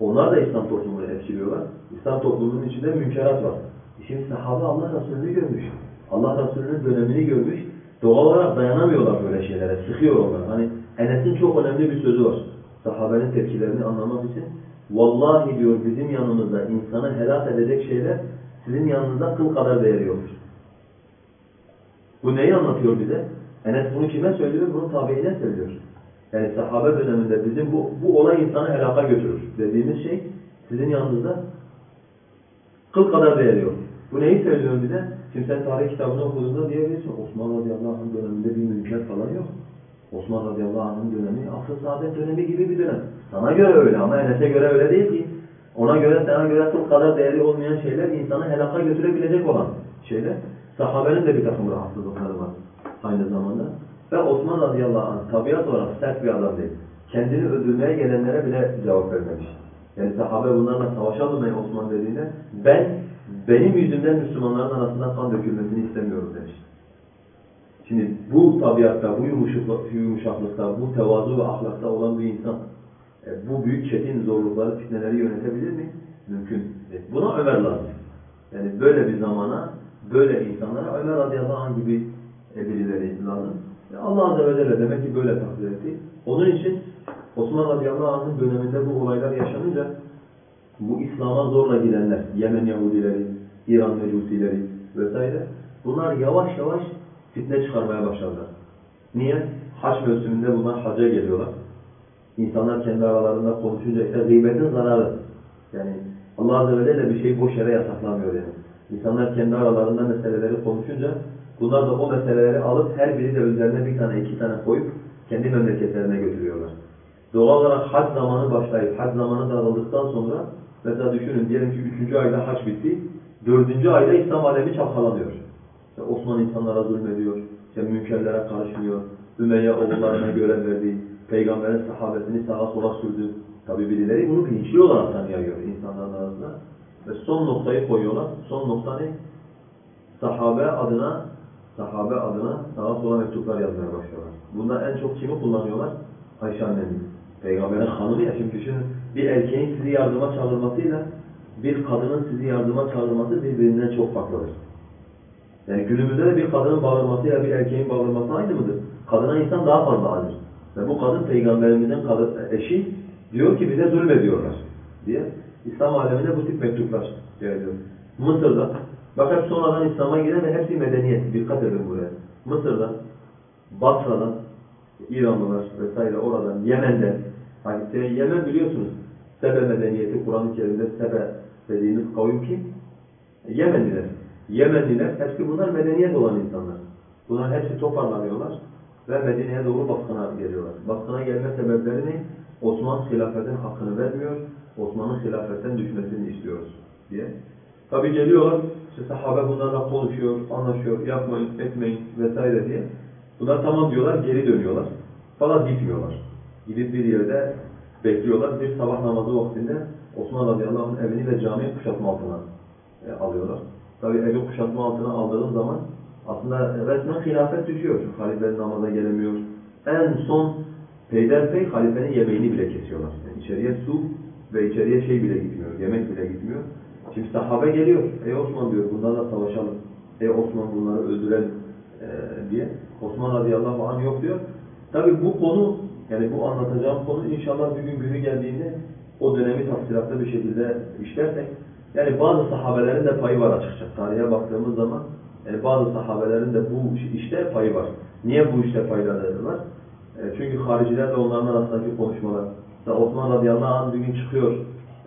onlar da İslam toplumunu etkiliyorlar. İslam toplumunun içinde münkerat var. E Şimdi sahabe Allah Resulü'nü görmüş. Allah Resulü'nün dönemini görmüş. Doğal olarak dayanamıyorlar böyle şeylere. Sıkıyor onlar. Hani Enes'in çok önemli bir sözü var. Sahabenin tepkilerini anlamak için. Vallahi diyor bizim yanımızda insanı helak edecek şeyler sizin yanınızda kıl kadar değeri yoktur. Bu neyi anlatıyor bize? Enes bunu kime söylüyor? Bunu tabiine söylüyor. Yani sahabe döneminde bizim bu, bu olay insanı helaka götürür dediğimiz şey sizin yanınızda kıl kadar değeri yok. Bu neyi söylüyor bize? Şimdi sen tarih kitabını okuduğunda diyebilirsin Osman radıyallahu döneminde bir münker falan yok. Osman radıyallahu anh'ın dönemi asıl saadet dönemi gibi bir dönem. Sana göre öyle ama Enes'e göre öyle değil ki. Ona göre sana göre kıl kadar değerli olmayan şeyler insanı helaka götürebilecek olan şeyler. Sahabenin de bir takım rahatsızlıkları var aynı zamanda. Ve Osman radıyallahu anh tabiat olarak sert bir adam değil. Kendini öldürmeye gelenlere bile cevap vermemiş. Yani sahabe bunlarla savaşalım ey Osman dediğinde ben benim yüzümden Müslümanların arasında kan dökülmesini istemiyorum demiş. Şimdi bu tabiatta, bu yumuşaklık- yumuşaklıkta, bu tevazu ve ahlakta olan bir insan e, bu büyük çetin zorlukları, fitneleri yönetebilir mi? Mümkün değil. Buna Ömer lazım. Yani böyle bir zamana, böyle insanlara Ömer radıyallahu anh gibi e, birileri lazım. E, Allah azze ve celle demek ki böyle takdir etti. Onun için Osman radıyallahu anh'ın döneminde bu olaylar yaşanınca bu İslam'a zorla girenler, Yemen Yahudileri, İran Mecusileri vesaire bunlar yavaş yavaş fitne çıkarmaya başladılar. Niye? Haç mevsiminde bunlar hacca geliyorlar. İnsanlar kendi aralarında konuşunca işte gıybetin zararı. Yani Allah Azze ve Celle bir şeyi boş yere yasaklamıyor yani. İnsanlar kendi aralarında meseleleri konuşunca bunlar da o meseleleri alıp her biri de üzerine bir tane iki tane koyup kendi memleketlerine götürüyorlar. Doğal olarak hac zamanı başlayıp hac zamanı dağıldıktan sonra mesela düşünün diyelim ki üçüncü ayda hac bitti. Dördüncü ayda İslam alemi çalkalanıyor. İşte Osman insanlara zulmediyor. İşte münkerlere karışmıyor. Ümeyye oğullarına görev verdi. Peygamberin sahabesini sağa sola sürdü. Tabi birileri bunu bilinçli olarak tanıyıyor insanların arasında. Ve son noktayı koyuyorlar. Son nokta ne? Sahabe adına sahabe adına sağa sola mektuplar yazmaya başlıyorlar. Bunda en çok kimi kullanıyorlar? Ayşe annemiz. Peygamberin hanımı ya şimdi düşünün bir erkeğin sizi yardıma çağırmasıyla bir kadının sizi yardıma çağırması birbirinden çok farklıdır. Yani günümüzde de bir kadının bağırmasıyla bir erkeğin bağırması aynı mıdır? Kadına insan daha fazla acır. Ve bu kadın peygamberimizin eşi diyor ki bize zulmediyorlar diye. İslam aleminde bu tip mektuplar geliyor. Mısır'da, bak hep sonradan İslam'a giren ve hepsi medeniyet. Dikkat edin buraya. Mısır'da, Basra'dan, İranlılar vesaire oradan, Yemen'de, hani Yemen biliyorsunuz, Sebe medeniyeti, Kur'an-ı Kerim'de Sebe dediğimiz kavim kim? Yemenliler. Yemenliler, hepsi bunlar medeniyet olan insanlar. Bunlar hepsi toparlanıyorlar ve Medine'ye doğru baskına geliyorlar. Baskına gelme sebepleri ne? Osman hilafetin hakkını vermiyor, Osman'ın hilafetten düşmesini istiyoruz diye. Tabi geliyorlar, işte sahabe bunlarla konuşuyor, anlaşıyor, yapmayın, etmeyin vesaire diye. Bunlar tamam diyorlar, geri dönüyorlar. Fakat gitmiyorlar. Gidip bir yerde bekliyorlar. Bir sabah namazı vaktinde Osman radıyallahu evini ve camiyi kuşatma altına e, alıyorlar. Tabi evi kuşatma altına aldığın zaman aslında resmen hilafet düşüyor. Çünkü halife namaza gelemiyor. En son peyderpey halifenin yemeğini bile kesiyorlar. Yani içeriye su ve içeriye şey bile gitmiyor, yemek bile gitmiyor. Şimdi sahabe geliyor. Ey Osman diyor bunlarla savaşalım. Ey Osman bunları öldürelim e, diye. Osman radıyallahu anh yok diyor. Tabi bu konu yani bu anlatacağım konu inşallah bir gün günü geldiğinde o dönemi tafsilatlı bir şekilde işlersek yani bazı sahabelerin de payı var açıkça. Tarihe baktığımız zaman Yani bazı sahabelerin de bu işte payı var. Niye bu işte payları var? E, çünkü haricilerle onların arasındaki konuşmalar. Mesela Osman radıyallahu anh bir gün çıkıyor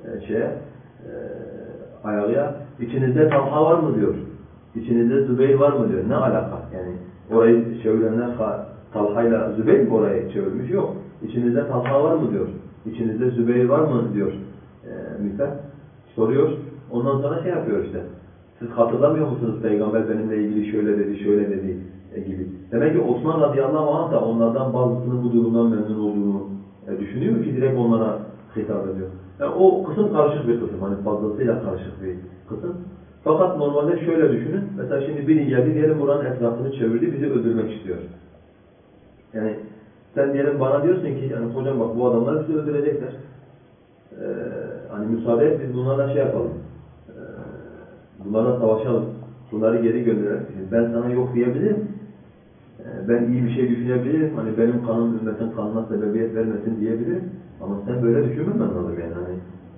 e, şeye, e, ayağıya. İçinizde Talha var mı diyor. İçinizde Zübeyir var mı diyor. Ne alaka? Yani orayı çevirenler ha- Talha'yla Zübeyir mi orayı çevirmiş? Yok. İçinizde Talha var mı diyor. İçinizde Zübeyir var mı diyor. E, misal soruyor. Ondan sonra şey yapıyor işte. Siz hatırlamıyor musunuz peygamber benimle ilgili şöyle dedi, şöyle dedi e, gibi. Demek ki Osman radıyallahu anh da onlardan bazısının bu durumdan memnun olduğunu e, düşünüyor ki direkt onlara hitap ediyor. Yani o kısım karışık bir kısım. Hani fazlasıyla karışık bir kısım. Fakat normalde şöyle düşünün. Mesela şimdi biri geldi diyelim buranın etrafını çevirdi bizi öldürmek istiyor. Yani sen diyelim bana diyorsun ki yani hocam bak bu adamlar bizi öldürecekler. Ee, hani müsaade et biz bunlarla şey yapalım. Bunlarla savaşalım. Bunları geri gönderelim. Şimdi ben sana yok diyebilirim. Ee, ben iyi bir şey düşünebilirim. Hani benim kanım ümmetin kanına sebebiyet vermesin diyebilirim. Ama sen böyle düşünmemen lazım yani. Hani,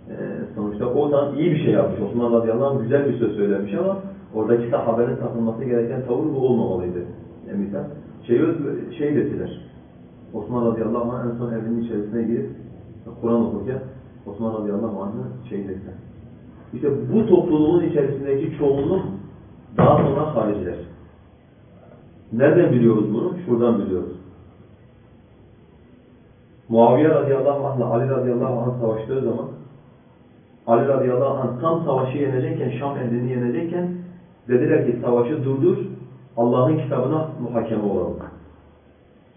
e, sonuçta o zaman iyi bir şey yapmış. Osman radıyallahu anh güzel bir söz söylemiş ama oradaki sahabenin takılması gereken tavır bu olmamalıydı. E, misal şey, şey dediler. Osman radıyallahu anh en son evinin içerisine girip Kur'an okurken Osman radıyallahu anh'ı şey dediler. İşte bu topluluğun içerisindeki çoğunluk daha sonra hariciler. Nereden biliyoruz bunu? Şuradan biliyoruz. Muaviye radıyallahu anh ile Ali radıyallahu anh savaştığı zaman Ali radıyallahu anh tam savaşı yenecekken, Şam ehlini yenecekken dediler ki savaşı durdur, Allah'ın kitabına muhakeme olalım.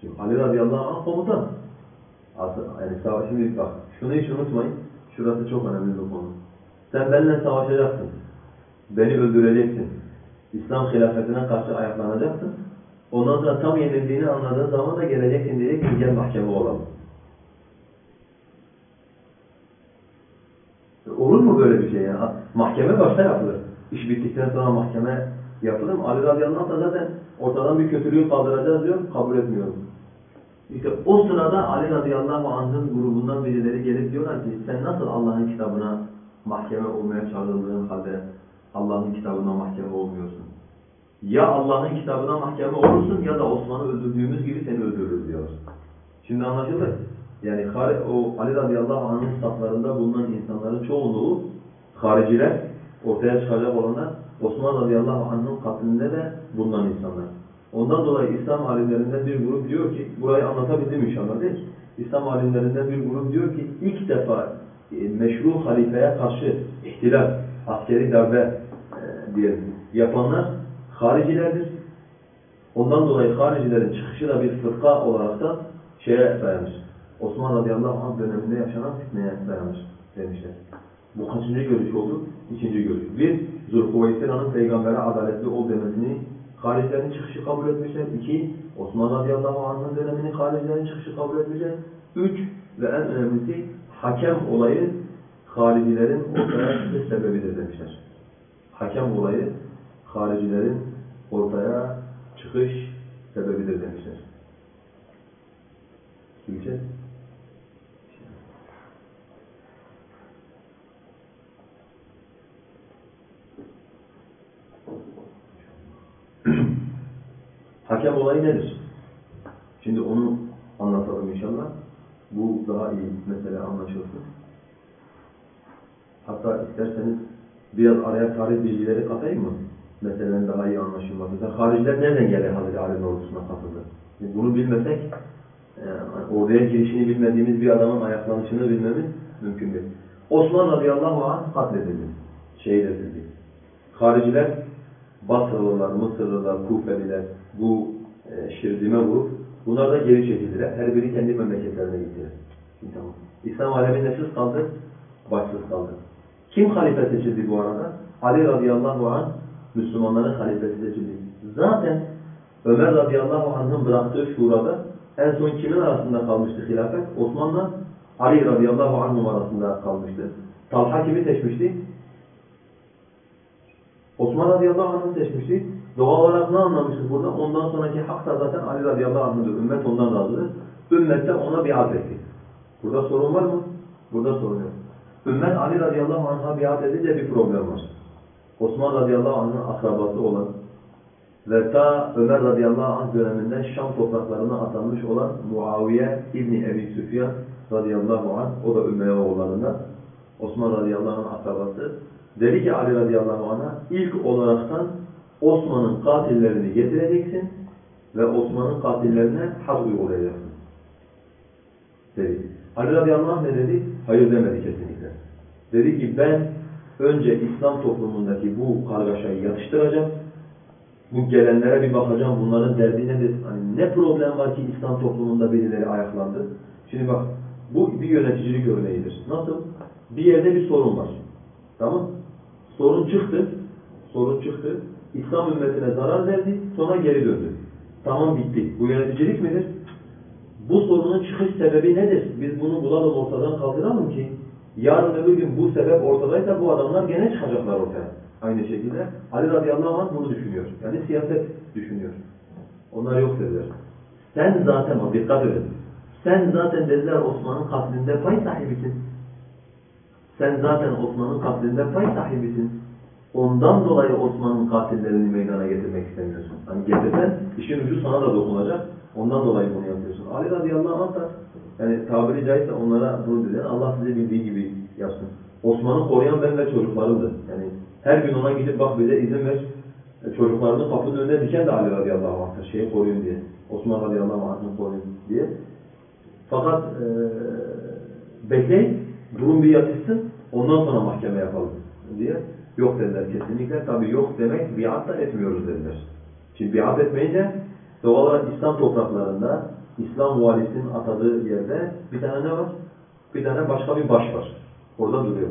Şimdi Ali radıyallahu anh komutan. Yani şimdi bak şunu hiç unutmayın. Şurası çok önemli bir konu. Sen benimle savaşacaksın. Beni öldüreceksin. İslam hilafetine karşı ayaklanacaksın. Ondan sonra tam yenildiğini anladığın zaman da geleceksin diyeceksin gel mahkeme olalım. Olur mu böyle bir şey ya? Mahkeme başta yapılır. İş bittikten sonra mahkeme yapılır mı? Ali radıyallahu anh zaten ortadan bir kötülüğü kaldıracağız diyor, kabul etmiyorum. İşte o sırada Ali radıyallahu anh'ın grubundan birileri gelip diyorlar ki sen nasıl Allah'ın kitabına mahkeme olmaya çağrıldığın halde Allah'ın kitabına mahkeme olmuyorsun? Ya Allah'ın kitabına mahkeme olursun ya da Osman'ı öldürdüğümüz gibi seni öldürürüz diyorlar. Şimdi anlaşıldı. Yani o Ali radıyallahu anh'ın saflarında bulunan insanların çoğunluğu hariciler, ortaya çıkacak olanlar Osman radıyallahu anh'ın katlinde de bulunan insanlar. Ondan dolayı İslam alimlerinden bir grup diyor ki, burayı anlatabildim inşallah değil? İslam alimlerinden bir grup diyor ki, ilk defa meşru halifeye karşı ihtilal, askeri darbe e, diyelim, yapanlar haricilerdir. Ondan dolayı haricilerin çıkışı da bir fırka olarak da şeye dayanır. Osman radıyallahu anh döneminde yaşanan fitneye dayanır demişler. Bu kaçıncı görüş oldu? İkinci görüş. Bir, Zulhuveysela'nın peygambere adaletli ol demesini haricilerin çıkışı kabul etmişler. İki, Osman radıyallahu anh'ın dönemini haricilerin çıkışı kabul etmişler. Üç ve en önemlisi hakem olayı haricilerin ortaya çıkış sebebidir demişler. Hakem olayı haricilerin ortaya çıkış sebebidir demişler. Gideceğiz. Hakem olayı nedir? Şimdi onu anlatalım inşallah. Bu daha iyi mesele anlaşılsın. Hatta isterseniz biraz araya tarih bilgileri katayım mı? Meselenin daha iyi anlaşılması. Mesela hariciler nereden geldi Hazreti Ali'nin ordusuna katıldı? Şimdi bunu bilmesek, yani orduya girişini bilmediğimiz bir adamın ayaklanışını bilmemiz mümkün değil. Osman radıyallahu anh katledildi. Şehit edildi. Hariciler Basralılar, Mısırlılar, Kufeliler bu e, şirdime vurup bunlar da geri çekildiler. Her biri kendi memleketlerine gittiler. Tamam. İslam alemi nefis kaldı, başsız kaldı. Kim halife seçildi bu arada? Ali radıyallahu anh Müslümanların halifesi seçildi. Zaten Ömer radıyallahu anh'ın bıraktığı şurada en son kimin arasında kalmıştı hilafet? Osman'la Ali radıyallahu anh'ın arasında kalmıştı. Talha kimi seçmişti? Osman radıyallahu anh'ı seçmişti. Doğal olarak ne anlamıştık burada? Ondan sonraki hak da zaten Ali radıyallahu anh'dır. Ümmet ondan razıdır. Ümmet de ona biat etti. Burada sorun var mı? Burada sorun yok. Ümmet Ali radıyallahu anh'a biat edince bir problem var. Osman radıyallahu anh'ın akrabası olan ve ta Ömer radıyallahu anh döneminde Şam topraklarına atanmış olan Muaviye İbni Ebi Süfyan radıyallahu anh, o da Ümmeye oğullarından, Osman radıyallahu anh akrabası, dedi ki Ali radıyallahu anh'a ilk olaraktan Osman'ın katillerini getireceksin ve Osman'ın katillerine had uygulayacaksın. Dedi. Ali radıyallahu anh ne dedi? Hayır demedi kesinlikle. Dedi ki ben önce İslam toplumundaki bu kargaşayı yatıştıracağım. Bu gelenlere bir bakacağım bunların derdi nedir? Hani ne problem var ki İslam toplumunda birileri ayaklandı? Şimdi bak bu bir yöneticilik örneğidir. Nasıl? Bir yerde bir sorun var. Tamam? Sorun çıktı. Sorun çıktı. İslam ümmetine zarar verdi. Sonra geri döndü. Tamam bitti. Bu yöneticilik midir? Bu sorunun çıkış sebebi nedir? Biz bunu bulalım ortadan kaldıralım ki yarın öbür gün bu sebep ortadaysa bu adamlar gene çıkacaklar ortaya. Aynı şekilde Ali radıyallahu anh bunu düşünüyor. Yani siyaset düşünüyor. Onlar yok dediler. Sen zaten o dikkat edin. Sen zaten dediler Osman'ın katlinde pay sahibisin. Sen zaten Osman'ın katlinde pay sahibisin. Ondan dolayı Osman'ın katillerini meydana getirmek istemiyorsun. Hani getirsen işin ucu sana da dokunacak. Ondan dolayı bunu yapıyorsun. Ali radıyallahu anh da yani tabiri caizse onlara bunu dedi. Allah size bildiği gibi yapsın. Osman'ı koruyan ben ve çocuklarımdı. Yani her gün ona gidip bak bize izin ver. E, Çocuklarını kapının önüne diken de Ali radıyallahu anh'tır. Şeyi koruyun diye. Osman radıyallahu anh'ı koruyun diye. Fakat e, bekleyin. Durum bir yatışsın. Ondan sonra mahkeme yapalım diye. Yok dediler kesinlikle. Tabii yok demek biat da etmiyoruz dediler. Şimdi biat etmeyince doğal olarak İslam topraklarında İslam valisinin atadığı yerde bir tane ne var? Bir tane başka bir baş var. Orada duruyor.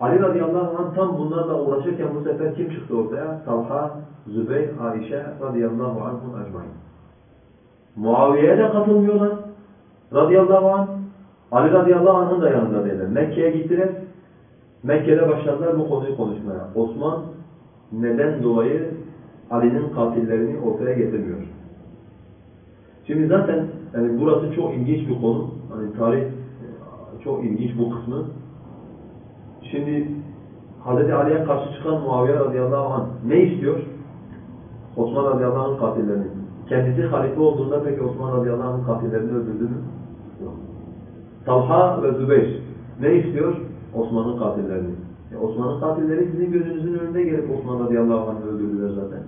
Ali radıyallahu anh tam bunlarla uğraşırken bu sefer kim çıktı ortaya? Talha, Zübeyir, Ayşe radıyallahu anhum ecmaîn. Muaviye'ye de katılmıyorlar. Radıyallahu anh. Ali radıyallahu anh'ın da yanında değiller. Mekke'ye gittiler. Mekke'de başladılar bu konuyu konuşmaya. Osman neden dolayı Ali'nin katillerini ortaya getirmiyor? Şimdi zaten yani burası çok ilginç bir konu. Hani tarih e, çok ilginç bu kısmı. Şimdi Hz. Ali'ye karşı çıkan Muaviye radıyallahu anh ne istiyor? Osman radıyallahu anh katillerini. Kendisi halife olduğunda peki Osman radıyallahu anh katillerini öldürdü mü? Yok. Talha ve Zübeyir ne istiyor? Osman'ın katillerini. E Osman'ın katilleri sizin gözünüzün önünde gelip Osman radıyallahu anh'ı öldürdüler zaten.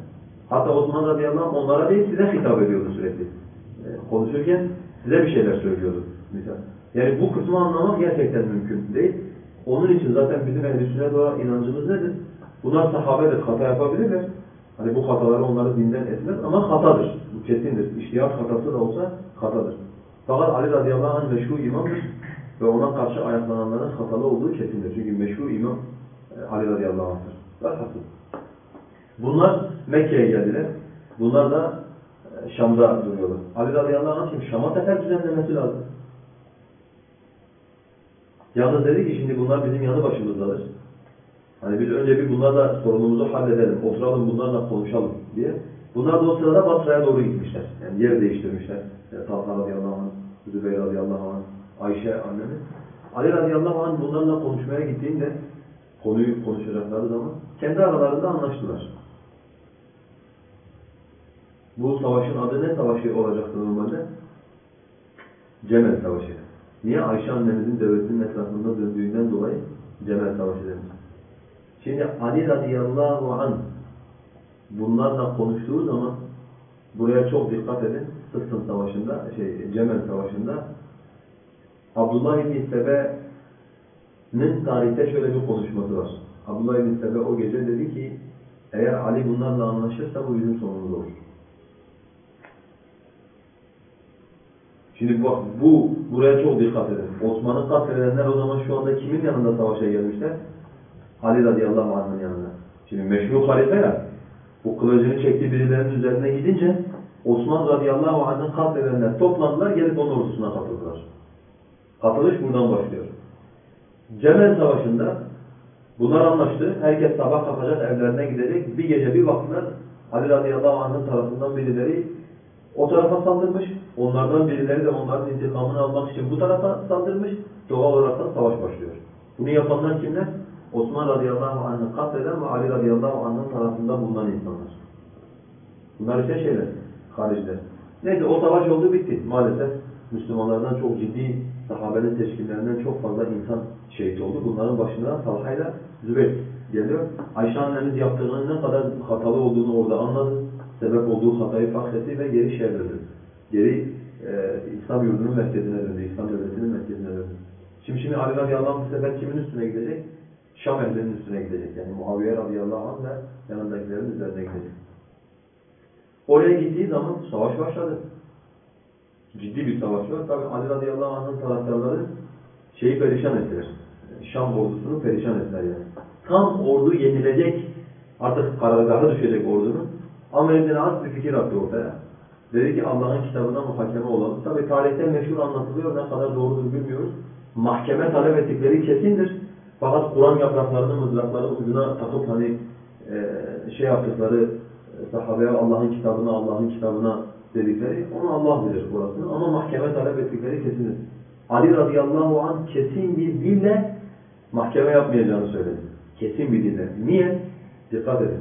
Hatta Osman radıyallahu anh onlara değil size hitap ediyordu sürekli. E, konuşurken size bir şeyler söylüyordu. Misal. Yani bu kısmı anlamak gerçekten mümkün değil. Onun için zaten bizim ehl-i sünnet inancımız nedir? Bunlar sahabedir, hata yapabilirler. Hani bu hataları onları dinden etmez ama hatadır. Bu kesindir. İştihat hatası da olsa hatadır. Fakat Ali radıyallahu anh meşhur imamdır ve ona karşı ayaklananların hatalı olduğu kesindir. Çünkü meşhur imam e, Ali radıyallahu anh'tır. Velhasıl. Bunlar Mekke'ye geldiler. Bunlar da e, Şam'da duruyorlar. Ali radıyallahu anh şimdi Şam'a sefer düzenlemesi lazım. Yalnız dedi ki şimdi bunlar bizim yanı başımızdadır. Hani biz önce bir bunlarla sorunumuzu halledelim, oturalım bunlarla konuşalım diye. Bunlar da o sırada Basra'ya doğru gitmişler. Yani yer değiştirmişler. Yani Talha radıyallahu anh, Zübeyir radıyallahu anh, Ayşe annemiz. Ali radıyallahu anh bunlarla konuşmaya gittiğinde konuyu konuşacakları zaman kendi aralarında anlaştılar. Bu savaşın adı ne savaşı olacaktı normalde? Cemel Savaşı. Niye? Ayşe annemizin devletinin etrafında döndüğünden dolayı Cemel Savaşı demiş. Şimdi Ali radıyallahu anh bunlarla konuştuğu zaman buraya çok dikkat edin. Sıffın Savaşı'nda, şey Cemel Savaşı'nda Abdullah İbni Sebe'nin tarihte şöyle bir konuşması var. Abdullah İbni Sebe o gece dedi ki eğer Ali bunlarla anlaşırsa bu bizim sonumuz olur. Şimdi bak bu buraya çok dikkat edin. Osman'ı katledenler o zaman şu anda kimin yanında savaşa gelmişler? Ali radıyallahu anh'ın yanında. Şimdi meşru halife ya, bu kılıcını çektiği birilerinin üzerine gidince Osman radıyallahu anh'ın katledenler toplandılar, gelip onun ordusuna katıldılar. Katılış buradan başlıyor. Cemel Savaşı'nda bunlar anlaştı. Herkes sabah kalkacak, evlerine gidecek. Bir gece bir baktılar, Ali radıyallahu anh'ın tarafından birileri o tarafa saldırmış. Onlardan birileri de onların intikamını almak için bu tarafa saldırmış. Doğal olarak da savaş başlıyor. Bunu yapanlar kimler? Osman radıyallahu anh'ı katleden ve Ali radıyallahu anh'ın tarafında bulunan insanlar. Bunlar işte şeyler, hariciler. Neyse o savaş oldu bitti maalesef. Müslümanlardan çok ciddi sahabenin teşkillerinden çok fazla insan şehit oldu. Bunların başında Talha ile Zübeyir geliyor. Ayşe annemiz yaptığının ne kadar hatalı olduğunu orada anladı. Sebep olduğu hatayı fark etti ve geri şehre döndü. Geri e, İslam yurdunun merkezine döndü. İslam devletinin merkezine döndü. Şimdi şimdi Ali radıyallahu anh bu sefer kimin üstüne gidecek? Şam ehlinin üstüne gidecek. Yani Muaviye radıyallahu anh ve yanındakilerin üzerine gidecek. Oraya gittiği zaman savaş başladı. Ciddi bir savaş var. Tabi Ali radıyallahu anh'ın taraftarları şeyi perişan ettiler. Şam ordusunu perişan ettiler yani. Tam ordu yenilecek, artık karargaha düşecek ordunun. Amr ibn As bir fikir attı ortaya. Dedi ki Allah'ın kitabına muhakeme olalım. Tabi tarihte meşhur anlatılıyor, ne kadar doğrudur bilmiyoruz. Mahkeme talep ettikleri kesindir. Fakat Kur'an yapraklarını mızrakları ucuna takıp hani e, şey yaptıkları e, sahabeye Allah'ın kitabına, Allah'ın kitabına dedikleri onu Allah bilir orasını ama mahkeme talep ettikleri kesindir. Ali radıyallahu anh kesin bir dille mahkeme yapmayacağını söyledi. Kesin bir dille. Niye? Dikkat edin.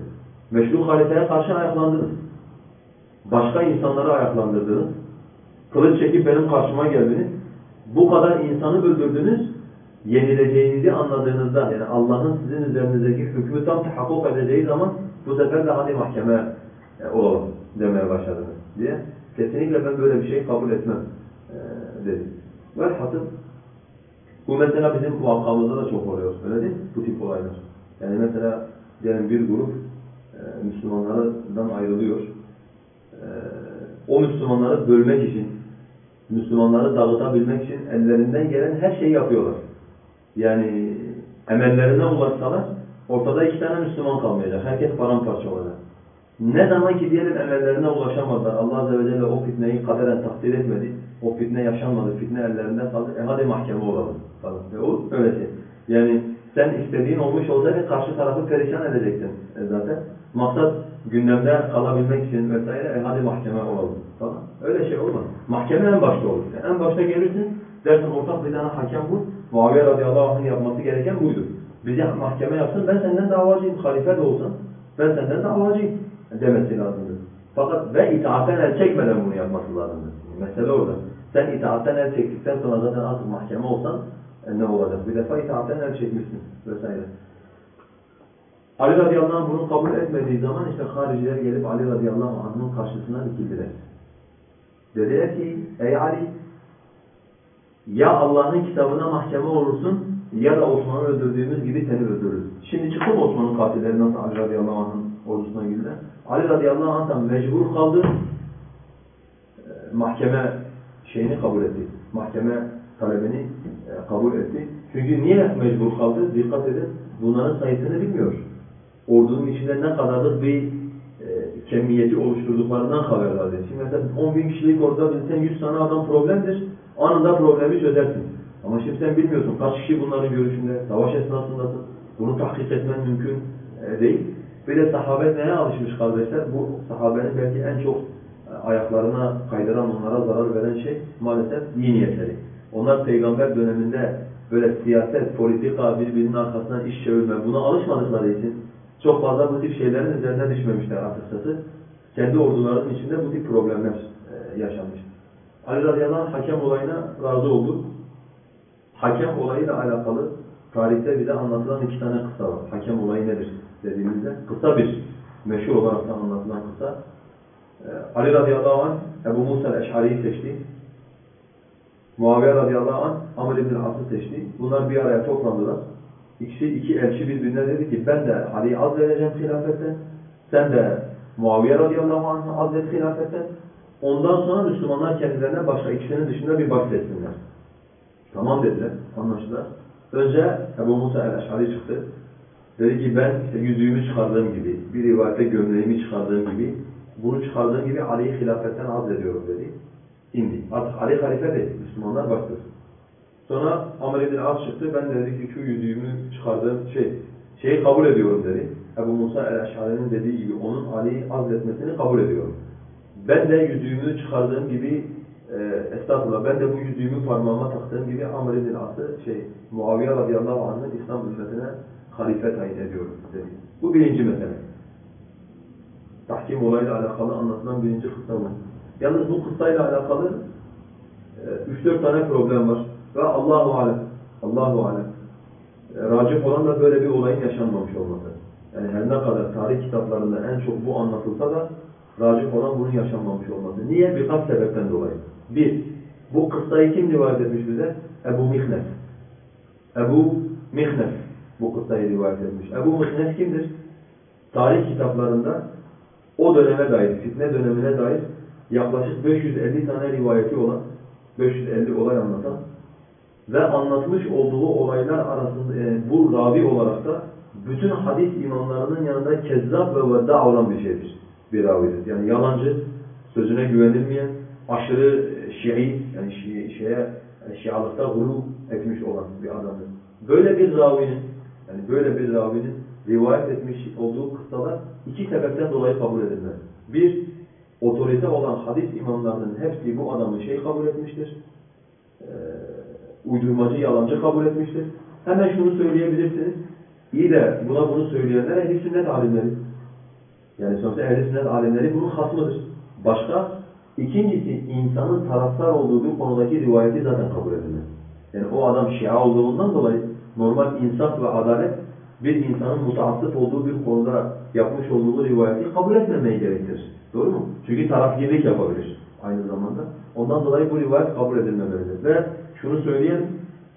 Meşru halifeye karşı ayaklandınız. Başka insanları ayaklandırdınız. Kılıç çekip benim karşıma geldiniz. Bu kadar insanı öldürdünüz. Yenileceğinizi anladığınızda yani Allah'ın sizin üzerinizdeki hükmü tam tahakkuk edeceği zaman bu sefer de hadi mahkeme e, olalım demeye başladınız diye. Kesinlikle ben böyle bir şey kabul etmem e, dedi. Velhasıl bu mesela bizim vakamızda da çok oluyor öyle değil mi? Bu tip olaylar. Yani mesela diyelim bir grup e, Müslümanlardan ayrılıyor. E, o Müslümanları bölmek için, Müslümanları dağıtabilmek için ellerinden gelen her şeyi yapıyorlar. Yani emellerine ulaşsalar ortada iki tane Müslüman kalmayacak. Herkes paramparça olacak. Ne zaman ki diyelim emellerine ulaşamadılar, Allah Azze ve Celle o fitneyi kaderen takdir etmedi, o fitne yaşanmadı, fitne ellerinden kaldı, e hadi mahkeme olalım falan. E o öyle şey. Yani sen istediğin olmuş olsaydı karşı tarafı perişan edecektin e zaten. Maksat gündemde kalabilmek için vesaire, e hadi mahkeme olalım falan. Öyle şey olmaz. Mahkeme en başta olur. Yani en başta gelirsin, dersin ortak bir tane hakem bu. Muaviye radıyallahu anh'ın yapması gereken buydu. Bizi mahkeme yapsın, ben senden davacıyım, halife de olsan, ben senden davacıyım demesi lazımdır. Fakat ve itaatten el çekmeden bunu yapması lazımdır. Mesele orada. Sen itaatten el çektikten sonra zaten artık mahkeme olsan e, ne olacak? Bir defa itaatten el çekmişsin vesaire. Ali radıyallahu anh bunu kabul etmediği zaman işte hariciler gelip Ali radıyallahu anh'ın karşısına dikildiler. Dediler ki ey Ali ya Allah'ın kitabına mahkeme olursun ya da Osman'ı öldürdüğümüz gibi seni öldürürüz. Şimdi çıktı mı Osman'ın katilleri nasıl Ali radıyallahu anh'ın ordusuna girdiler? Ali radıyallahu anh da mecbur kaldı. Ee, mahkeme şeyini kabul etti. Mahkeme talebini e, kabul etti. Çünkü niye mecbur kaldı? Dikkat edin. Bunların sayısını bilmiyor. Ordunun içinde ne kadarlık bir e, kemiyeti oluşturduklarından haberdar değil. Şimdi mesela 10 bin kişilik orada bilsen 100 tane adam problemdir. Anında problemi çözersin. Ama şimdi sen bilmiyorsun kaç kişi bunların görüşünde, savaş esnasındasın. Bunu tahkik etmen mümkün e, değil. De sahabe neye alışmış kardeşler? Bu sahabenin belki en çok e, ayaklarına kaydıran, onlara zarar veren şey maalesef iyi niyetleri. Onlar peygamber döneminde böyle siyaset, politika, birbirinin arkasından iş çevirme, buna alışmadıkları için çok fazla bu tip şeylerin üzerine düşmemişler açıkçası. Kendi ordularının içinde bu tip problemler e, yaşanmış. Ali radıyallahu hakem olayına razı oldu. Hakem olayıyla alakalı tarihte bize anlatılan iki tane kısa var. Hakem olayı nedir dediğimizde kısa bir meşhur olarak da anlatılan kısa. Ee, Ali radıyallahu anh Ebu Musa el-Eş'ari'yi seçti. Muaviye radıyallahu anh Amr ibn As'ı seçti. Bunlar bir araya toplandılar. İkisi iki elçi birbirine dedi ki ben de Ali'yi az vereceğim hilafetten. Sen de Muaviye radıyallahu anh'ı az ver hilafetten. Ondan sonra Müslümanlar kendilerine başka ikisinin dışında bir baş seçsinler. Tamam dediler, anlaştılar. Önce Ebu Musa el-Eş'ari çıktı. Dedi ki ben işte yüzüğümü çıkardığım gibi, bir rivayette gömleğimi çıkardığım gibi, bunu çıkardığım gibi Ali'yi hilafetten azlediyorum dedi. İndi. Artık Ali halife değil, Müslümanlar başlasın. Sonra Amr ibn As çıktı, ben de dedi ki şu yüzüğümü çıkardığım şey, şeyi kabul ediyorum dedi. Ebu Musa el-Eş'ari'nin dediği gibi onun Ali'yi azletmesini kabul ediyorum. Ben de yüzüğümü çıkardığım gibi e, estağfurullah ben de bu yüzüğümü parmağıma taktığım gibi Amr ibn As'ı şey Muaviye radıyallahu anh'ın İslam ümmetine halife tayin ediyorum dedi. Bu birinci mesele. tahkim olayla alakalı anlatılan birinci kıssa bu. Yalnız bu kıssayla alakalı 3-4 tane problem var. Ve Allahu alem. Allahu alem. E, Racih olan da böyle bir olayın yaşanmamış olması. Yani her ne kadar tarih kitaplarında en çok bu anlatılsa da racih olan bunun yaşanmamış olması. Niye? Birkaç sebepten dolayı. Bir, bu kıssayı kim rivayet etmiş bize? Ebu Mihnes. Ebu Mihnes bu kıssayı rivayet etmiş. Ebu Mihnes kimdir? Tarih kitaplarında o döneme dair, fitne dönemine dair yaklaşık 550 tane rivayeti olan, 550 olay anlatan ve anlatmış olduğu olaylar arasında e, bu ravi olarak da bütün hadis imamlarının yanında kezzap ve vedda olan bir şeydir. Bir ravidir. Yani yalancı, sözüne güvenilmeyen, aşırı e, şii, yani şi, şeye, e, şialıkta gulu etmiş olan bir adamdır. Böyle bir ravinin, yani böyle bir ravinin rivayet etmiş olduğu kıssalar iki sebepten dolayı kabul edilmez. Bir, otorite olan hadis imamlarının hepsi bu adamı şey kabul etmiştir. Ee, uydurmacı, yalancı kabul etmiştir. Hemen şunu söyleyebilirsiniz. İyi de buna bunu söyleyenler ehli sünnet alimleri. Yani sonuçta ehli sünnet alimleri bunun hasmıdır. Başka, ikincisi insanın taraftar olduğu bir konudaki rivayeti zaten kabul edilmez. Yani o adam şia olduğundan dolayı normal insaf ve adalet bir insanın mutaassıp olduğu bir konuda yapmış olduğu rivayeti kabul etmemeyi gerektirir. Doğru mu? Çünkü tarafgirlik yapabilir aynı zamanda. Ondan dolayı bu rivayet kabul edilmemelidir. Ve şunu söyleyeyim,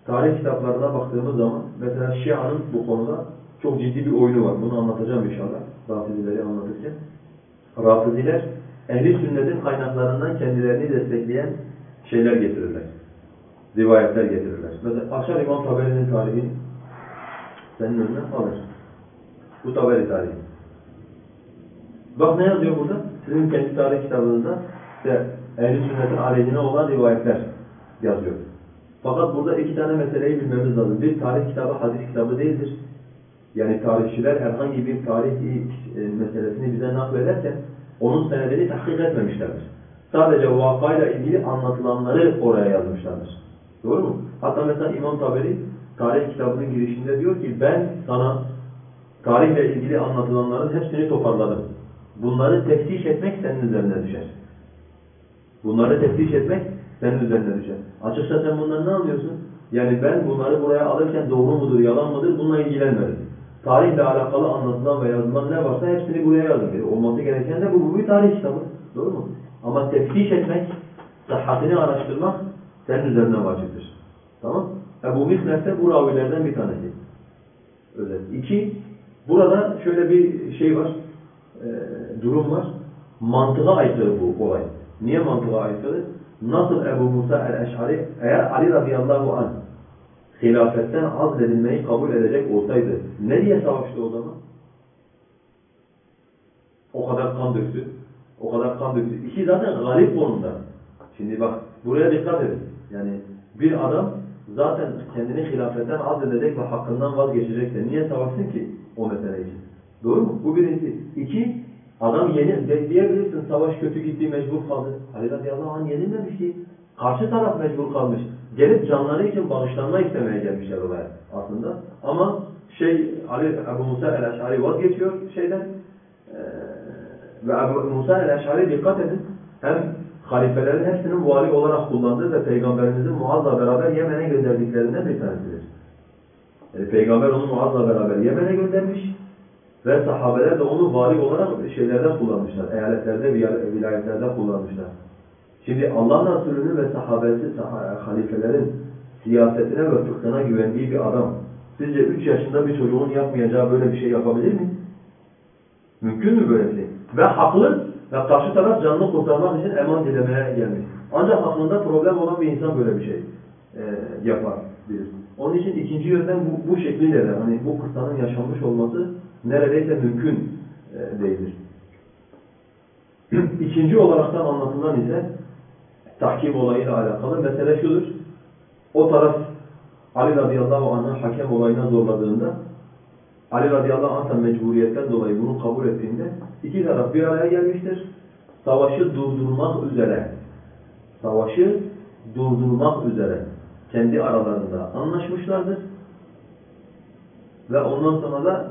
tarih kitaplarına baktığımız zaman mesela Şia'nın bu konuda çok ciddi bir oyunu var. Bunu anlatacağım inşallah Rafizileri anlatırken. Rafiziler ehli sünnetin kaynaklarından kendilerini destekleyen şeyler getirirler. Rivayetler getirirler. Mesela Aşar İmam Taberi'nin tarihini senin önüne alır. Bu Taberi tarihi. Bak ne yazıyor burada? Sizin kendi tarih kitabınızda işte ehl sünnetin aleyhine olan rivayetler yazıyor. Fakat burada iki tane meseleyi bilmemiz lazım. Bir tarih kitabı hadis kitabı değildir. Yani tarihçiler herhangi bir tarih e, meselesini bize naklederken onun senedini tahkik etmemişlerdir. Sadece vakayla ilgili anlatılanları oraya yazmışlardır. Doğru mu? Hatta mesela İmam Taberi tarih kitabının girişinde diyor ki ben sana tarihle ilgili anlatılanların hepsini toparladım. Bunları teftiş etmek senin üzerine düşer. Bunları teftiş etmek senin üzerine düşer. Açıkça sen bundan ne anlıyorsun? Yani ben bunları buraya alırken doğru mudur, yalan mıdır bununla ilgilenmedim. Tarihle alakalı anlatılan ve yazılan ne varsa hepsini buraya yazdım. Olması gereken de bu, bu bir tarih kitabı. Doğru mu? Ama teftiş etmek, sıhhatini araştırmak senin üzerine vaciptir. Tamam? Ebu Mihnes de bu ravilerden bir tanesi. Özet. İki, burada şöyle bir şey var, e, durum var. Mantığa aykırı bu olay. Niye mantığa aykırı? Nasıl Ebu Musa el-Eş'ari eğer Ali radıyallahu anh hilafetten azledilmeyi kabul edecek olsaydı ne diye savaştı o zaman? O kadar kan döktü. O kadar kan döktü. İki zaten galip konumda. Şimdi bak buraya dikkat edin. Yani bir adam zaten kendini hilafetten azledecek ve hakkından vazgeçecekse niye savaşsın ki o mesele için? Doğru mu? Bu birincisi. İki, adam yeni, de- diyebilirsin savaş kötü gitti, mecbur kaldı. Ali radıyallahu anh yenilmemiş ki. Karşı taraf mecbur kalmış. Gelip canları için bağışlanma istemeye gelmişler oraya aslında. Ama şey, Ali, Ebu Musa el-Eş'ari vazgeçiyor şeyden. Eee, ve Ebu Musa el-Eş'ari dikkat edin. Hem halifelerin hepsinin vali olarak kullandığı ve Peygamberimizin Muaz'la beraber Yemen'e gönderdiklerinden bir tanesidir. Yani Peygamber onu Muaz'la beraber Yemen'e göndermiş. Ve sahabeler de onu vali olarak şeylerde kullanmışlar. Eyaletlerde, vilayetlerde kullanmışlar. Şimdi Allah Resulü'nün ve sahabesi, sah halifelerin siyasetine ve fıkhına güvendiği bir adam sizce 3 yaşında bir çocuğun yapmayacağı böyle bir şey yapabilir mi? Mümkün mü böyle şey? Ve haklı ve karşı taraf canını kurtarmak için eman dilemeye gelmiş. Ancak aklında problem olan bir insan böyle bir şey e, yapar, bilir. Onun için ikinci yönden bu, bu şekliyle de hani bu kıssanın yaşanmış olması neredeyse mümkün e, değildir. [clears throat] İkinci olaraktan anlatılan ise tahkim olayıyla alakalı mesele şudur. O taraf Ali radıyallahu anh'ı hakem olayına zorladığında Ali radıyallahu anh da mecburiyetten dolayı bunu kabul ettiğinde iki taraf bir araya gelmiştir. Savaşı durdurmak üzere savaşı durdurmak üzere kendi aralarında anlaşmışlardır. Ve ondan sonra da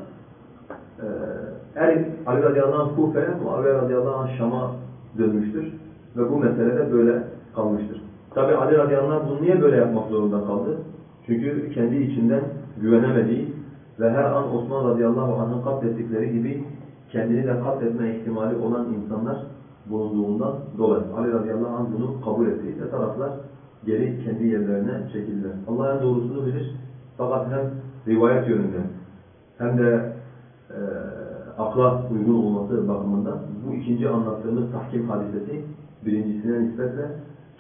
e, Ali radıyallahu anh Kufe'ye, Muaviye radıyallahu anh Şam'a dönmüştür. Ve bu mesele de böyle kalmıştır. Tabi Ali radıyallahu anh bunu niye böyle yapmak zorunda kaldı? Çünkü kendi içinden güvenemediği ve her an Osman radıyallahu anh'ın katlettikleri gibi kendini de katletme ihtimali olan insanlar bulunduğundan dolayı Ali radıyallahu anh bunu kabul etti ve taraflar geri kendi yerlerine çekildiler. Allah en doğrusunu bilir. Fakat hem rivayet yönünden hem de e, akla uygun olması bakımından bu ikinci anlattığımız tahkim hadisesi birincisine nispetle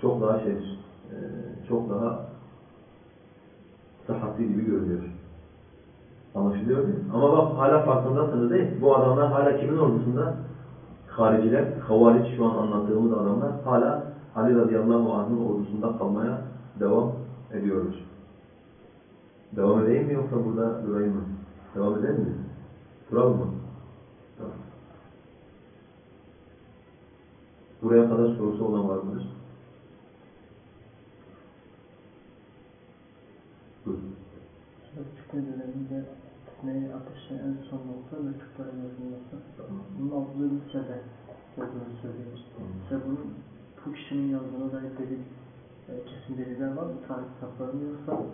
çok daha şeydir, e, çok daha sıhhatli gibi görünüyor. Anlaşılıyor mi? Ama bak hala farkındasınız değil? Bu adamlar hala kimin ordusunda? Hariciler, Havariç şu an anlattığımız adamlar hala Ali radıyallahu anh'ın ordusunda kalmaya devam ediyorlar. Devam edeyim mi yoksa burada durayım mı? Devam edelim mi? Duralım mı? Buraya kadar sorusu olan var mıdır? Buyurun. Fitne döneminde fitneyi ateşe en son nokta mektupların yazılması. Tamam. Bunun Abdülhamid bir sebe olduğunu söylüyoruz. İşte bunun bu kişinin yazdığına dair delil, e, kesin deliller var mı? Tarih kitaplarında yoksa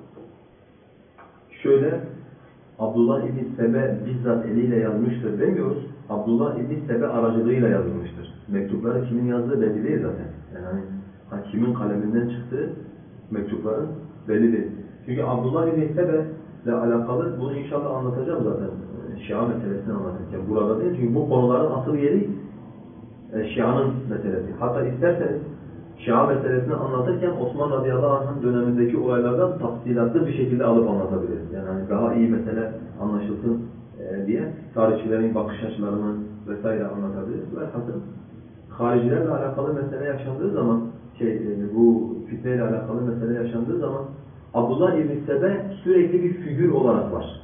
Şöyle, Abdullah İbni Sebe bizzat eliyle yazmıştır demiyoruz. Abdullah İbni Sebe aracılığıyla yazılmıştır. Mektupları kimin yazdığı belli değil zaten. Yani ha, kimin kaleminden çıktığı mektupların belli değil. Çünkü Abdullah İbni Sebe ile alakalı bunu inşallah anlatacağım zaten. Ee, Şia meselesini anlatırken burada değil. Çünkü bu konuların asıl yeri e, Şia'nın meselesi. Hatta isterseniz Şia meselesini anlatırken Osman radıyallahu anh'ın dönemindeki olaylardan tafsilatlı bir şekilde alıp anlatabiliriz. Yani hani daha iyi mesele anlaşılsın e, diye tarihçilerin bakış açılarını vesaire anlatabiliriz. Velhasıl haricilerle alakalı mesele yaşandığı zaman şey e, bu fitneyle alakalı mesele yaşandığı zaman Abdullah İbn Sebe sürekli bir figür olarak var.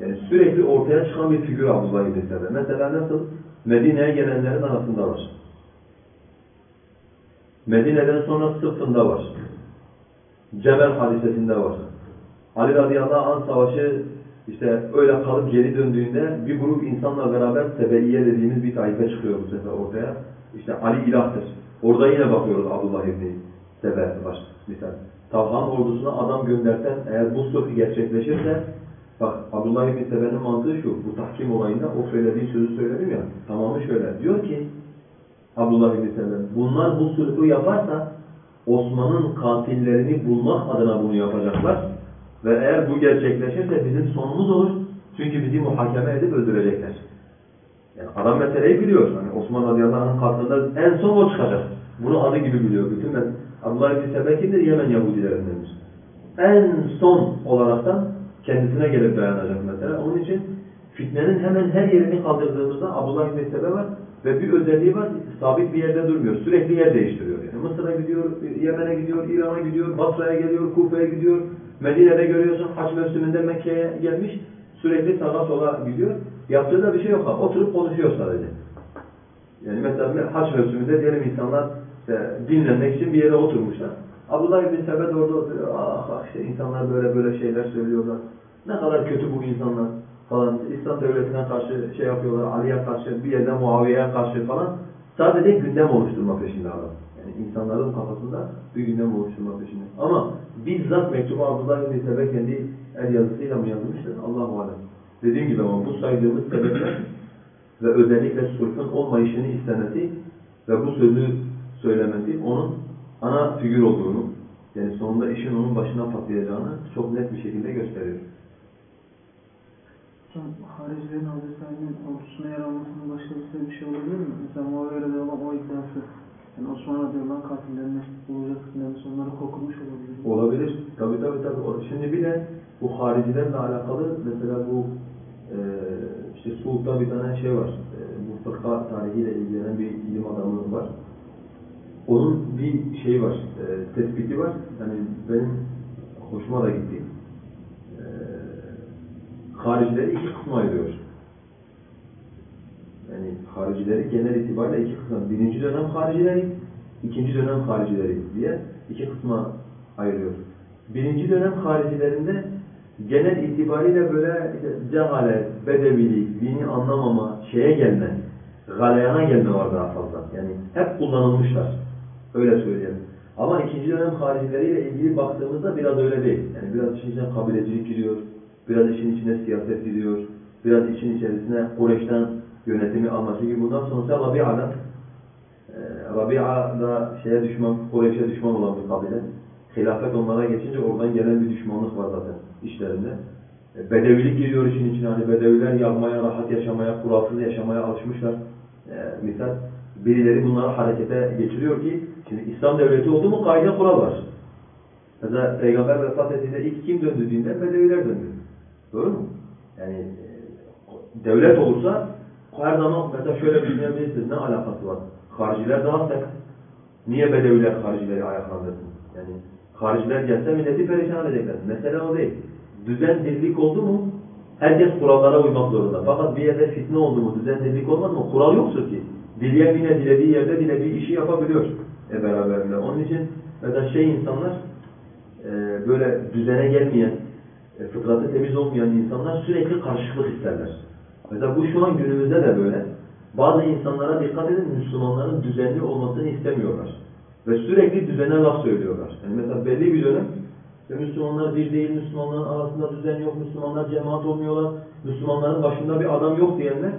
Yani sürekli ortaya çıkan bir figür Abdullah İbn Sebe. Mesela nasıl? Medine'ye gelenlerin arasında var. Medine'den sonra Sıffın'da var. Cebel hadisesinde var. Ali radıyallahu anh savaşı işte öyle kalıp geri döndüğünde bir grup insanla beraber Sebeiye dediğimiz bir taife çıkıyor bu sefer ortaya. İşte Ali ilahtır. Orada yine bakıyoruz Abdullah İbni Sebe var misal. Tavhan ordusuna adam göndersen eğer bu sulh gerçekleşirse bak Abdullah İbni Sebe'nin mantığı şu. Bu tahkim olayında o söylediği sözü söyledim ya. Tamamı şöyle. Diyor ki Abdullah bin Selam. Bunlar bu sulhu yaparsa Osman'ın katillerini bulmak adına bunu yapacaklar. Ve eğer bu gerçekleşirse bizim sonumuz olur. Çünkü bizi muhakeme edip öldürecekler. Yani adam meseleyi biliyor. Hani Osman radıyallahu anh'ın en son o çıkacak. Bunu adı gibi biliyor. Bütün Abdullah bin Sebe kimdir? Yemen Yahudilerindendir. En son olaraktan kendisine gelip dayanacak mesela. Onun için fitnenin hemen her yerini kaldırdığımızda Abdullah bin Sebe var. Ve bir özelliği var, sabit bir yerde durmuyor. Sürekli yer değiştiriyor. Yani Mısır'a gidiyor, Yemen'e gidiyor, İran'a gidiyor, Basra'ya geliyor, Kufa'ya gidiyor. Medine'de görüyorsun, haç mevsiminde Mekke'ye gelmiş. Sürekli sağa sola gidiyor. Yaptığı da bir şey yok. Oturup konuşuyor sadece. Yani mesela haç mevsiminde diyelim insanlar işte dinlenmek için bir yere oturmuşlar. Abdullah ibn Sebe de orada oturuyor. Ah ah işte insanlar böyle böyle şeyler söylüyorlar. Ne kadar kötü bu insanlar falan. İslam devletine karşı şey yapıyorlar. Ali'ye karşı, bir yerde Muaviye'ye karşı falan. Sadece gündem oluşturma peşinde adam. Yani insanların kafasında bir gündem oluşturma peşinde. Ama bizzat mektubu Abdullah ibn Sebe kendi el yazısıyla mı yazmıştır? Allahu alem. Dediğim gibi ama bu saydığımız sebepler ve özellikle sulhun olmayışını istemesi ve bu sözü söylemesi onun ana figür olduğunu, yani sonunda işin onun başına patlayacağını çok net bir şekilde gösteriyor. Hocam haricilerin Ali'nin ordusuna yer almasının başka bir şey olabilir mi? Mesela Muaviye radıyallahu o iddiası. Yani Osman radıyallahu katillerine bulacak yani sonları korkulmuş olabilir. Olabilir. Tabii tabii tabii. O- Şimdi bir de bu haricilerle alakalı mesela bu e, işte Suud'da bir tane şey var. E, bu fırka tarihiyle ilgilenen bir ilim adamı var. Onun bir şeyi var, e, tespiti var. Yani benim hoşuma da gitti. E, haricileri iki kısma ayırıyor. Yani haricileri genel itibariyle iki kısma. Birinci dönem haricileri, ikinci dönem haricileri diye iki kısma ayırıyor. Birinci dönem haricilerinde genel itibariyle böyle işte cehalet, bedevilik, dini anlamama, şeye gelme, galeyana gelme var daha fazla. Yani hep kullanılmışlar. Öyle söyleyelim. Ama ikinci dönem haricileriyle ilgili baktığımızda biraz öyle değil. Yani biraz işin içine kabilecilik giriyor, biraz işin içine siyaset giriyor, biraz işin içerisine Kureyş'ten yönetimi alması gibi bundan sonra Rabia'dan e, Rabia da şeye düşman, Kureyş'e düşman olan bir kabile. Hilafet onlara geçince oradan gelen bir düşmanlık var zaten işlerinde. E, Bedevilik giriyor işin içine. Hani bedeviler yapmaya, rahat yaşamaya, kuralsız yaşamaya alışmışlar. E, misal birileri bunları harekete geçiriyor ki şimdi İslam devleti oldu mu kaide kural var. Mesela Peygamber vefat ettiğinde ilk kim döndü dinden Bedeviler döndü. Doğru mu? Yani e, devlet olursa her zaman mesela şöyle düşünebilirsiniz ne alakası var? Hariciler daha sert. Niye Bedeviler haricileri ayaklandırsın? Yani hariciler gelse milleti perişan edecekler. Mesele o değil. Düzen dirlik oldu mu herkes kurallara uymak zorunda. Fakat bir yerde fitne oldu mu, düzen dirlik olmaz mı? Kural yoktur ki. Dileyen yine dilediği yerde dilediği işi yapabiliyor e beraberinde. Onun için mesela şey insanlar e, böyle düzene gelmeyen, e, fıtratı temiz olmayan insanlar sürekli karışıklık isterler. Mesela bu şu an günümüzde de böyle. Bazı insanlara dikkat edin, Müslümanların düzenli olmasını istemiyorlar. Ve sürekli düzene laf söylüyorlar. Yani mesela belli bir dönem işte Müslümanlar bir değil, Müslümanların arasında düzen yok, Müslümanlar cemaat olmuyorlar, Müslümanların başında bir adam yok diyenler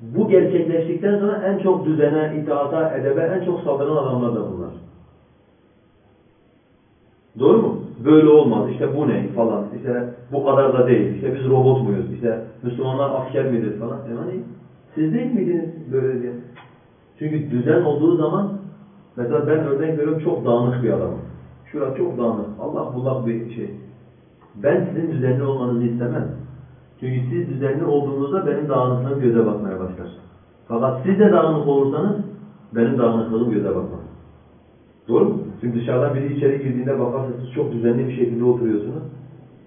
bu gerçekleştikten sonra en çok düzene, itaata, edebe en çok saldıran adamlar da bunlar. Doğru mu? Böyle olmaz. İşte bu ne falan. İşte bu kadar da değil. İşte biz robot muyuz? İşte Müslümanlar asker midir falan. E hani siz değil miydiniz böyle diye? Çünkü düzen olduğu zaman mesela ben örnek veriyorum çok dağınık bir adamım. Şurası çok dağınık. Allah bullak bir şey. Ben sizin düzenli olmanızı istemem. Çünkü siz düzenli olduğunuzda benim dağınıklığım göze bakmaya başlar. Fakat siz de dağınık olursanız benim dağınıklığım göze bakmaz. Doğru mu? Şimdi dışarıdan biri içeri girdiğinde bakarsanız siz çok düzenli bir şekilde oturuyorsunuz.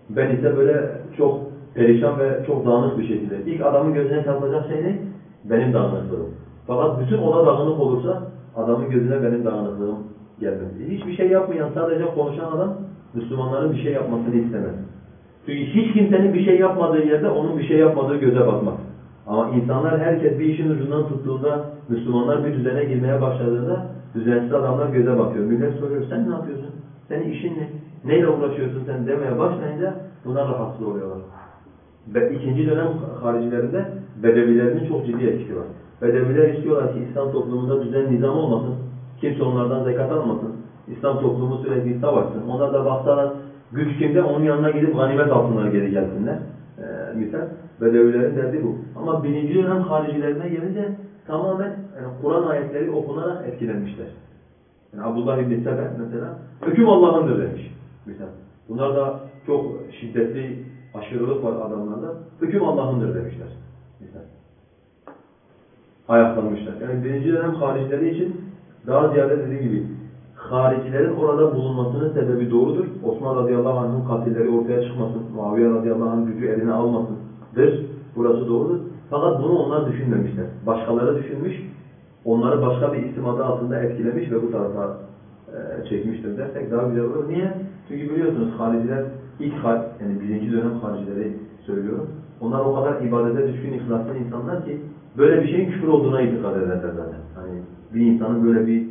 Ben ise böyle çok perişan ve çok dağınık bir şekilde. İlk adamın gözüne çarpacak şey ne? Benim dağınıklığım. Fakat bütün oda dağınık olursa adamın gözüne benim dağınıklığım gelmez. Hiçbir şey yapmayan sadece konuşan adam Müslümanların bir şey yapmasını istemez. Çünkü hiç kimsenin bir şey yapmadığı yerde onun bir şey yapmadığı göze batmaz. Ama insanlar herkes bir işin ucundan tuttuğunda, Müslümanlar bir düzene girmeye başladığında düzensiz adamlar göze bakıyor. Millet soruyor, sen ne yapıyorsun? Senin işin ne? Neyle uğraşıyorsun sen demeye başlayınca bunlar rahatsız oluyorlar. Ve ikinci dönem haricilerinde Bedevilerin çok ciddi etkisi var. Bedeviler istiyorlar ki İslam toplumunda düzen nizam olmasın, kimse onlardan zekat almasın, İslam toplumu sürekli savaşsın. Onlar da baksalar güç kimde onun yanına gidip ganimet alsınlar geri gelsinler. Ee, Bedevilerin derdi bu. Ama birinci dönem haricilerine gelince tamamen yani Kur'an ayetleri okunarak etkilenmişler. Yani Abdullah İbn Sebe mesela hüküm Allah'ındır demiş. Misal. Bunlar da çok şiddetli aşırılık var adamlarda. Hüküm Allah'ındır demişler. Misal. Ayaklanmışlar. Yani birinci dönem haricileri için daha ziyade dediğim gibi haricilerin orada bulunmasının sebebi doğrudur. Osman radıyallahu anh'ın katilleri ortaya çıkmasın, Muaviye radıyallahu anh gücü eline almasındır. Burası doğrudur. Fakat bunu onlar düşünmemişler. Başkaları düşünmüş, onları başka bir isim adı altında etkilemiş ve bu tarafa e, çekmiştir dersek daha güzel olur. Niye? Çünkü biliyorsunuz hariciler ilk hal, yani birinci dönem haricileri söylüyorum. Onlar o kadar ibadete düşkün, ihlaslı insanlar ki böyle bir şeyin küfür olduğuna itikad ederler zaten. Hani bir insanın böyle bir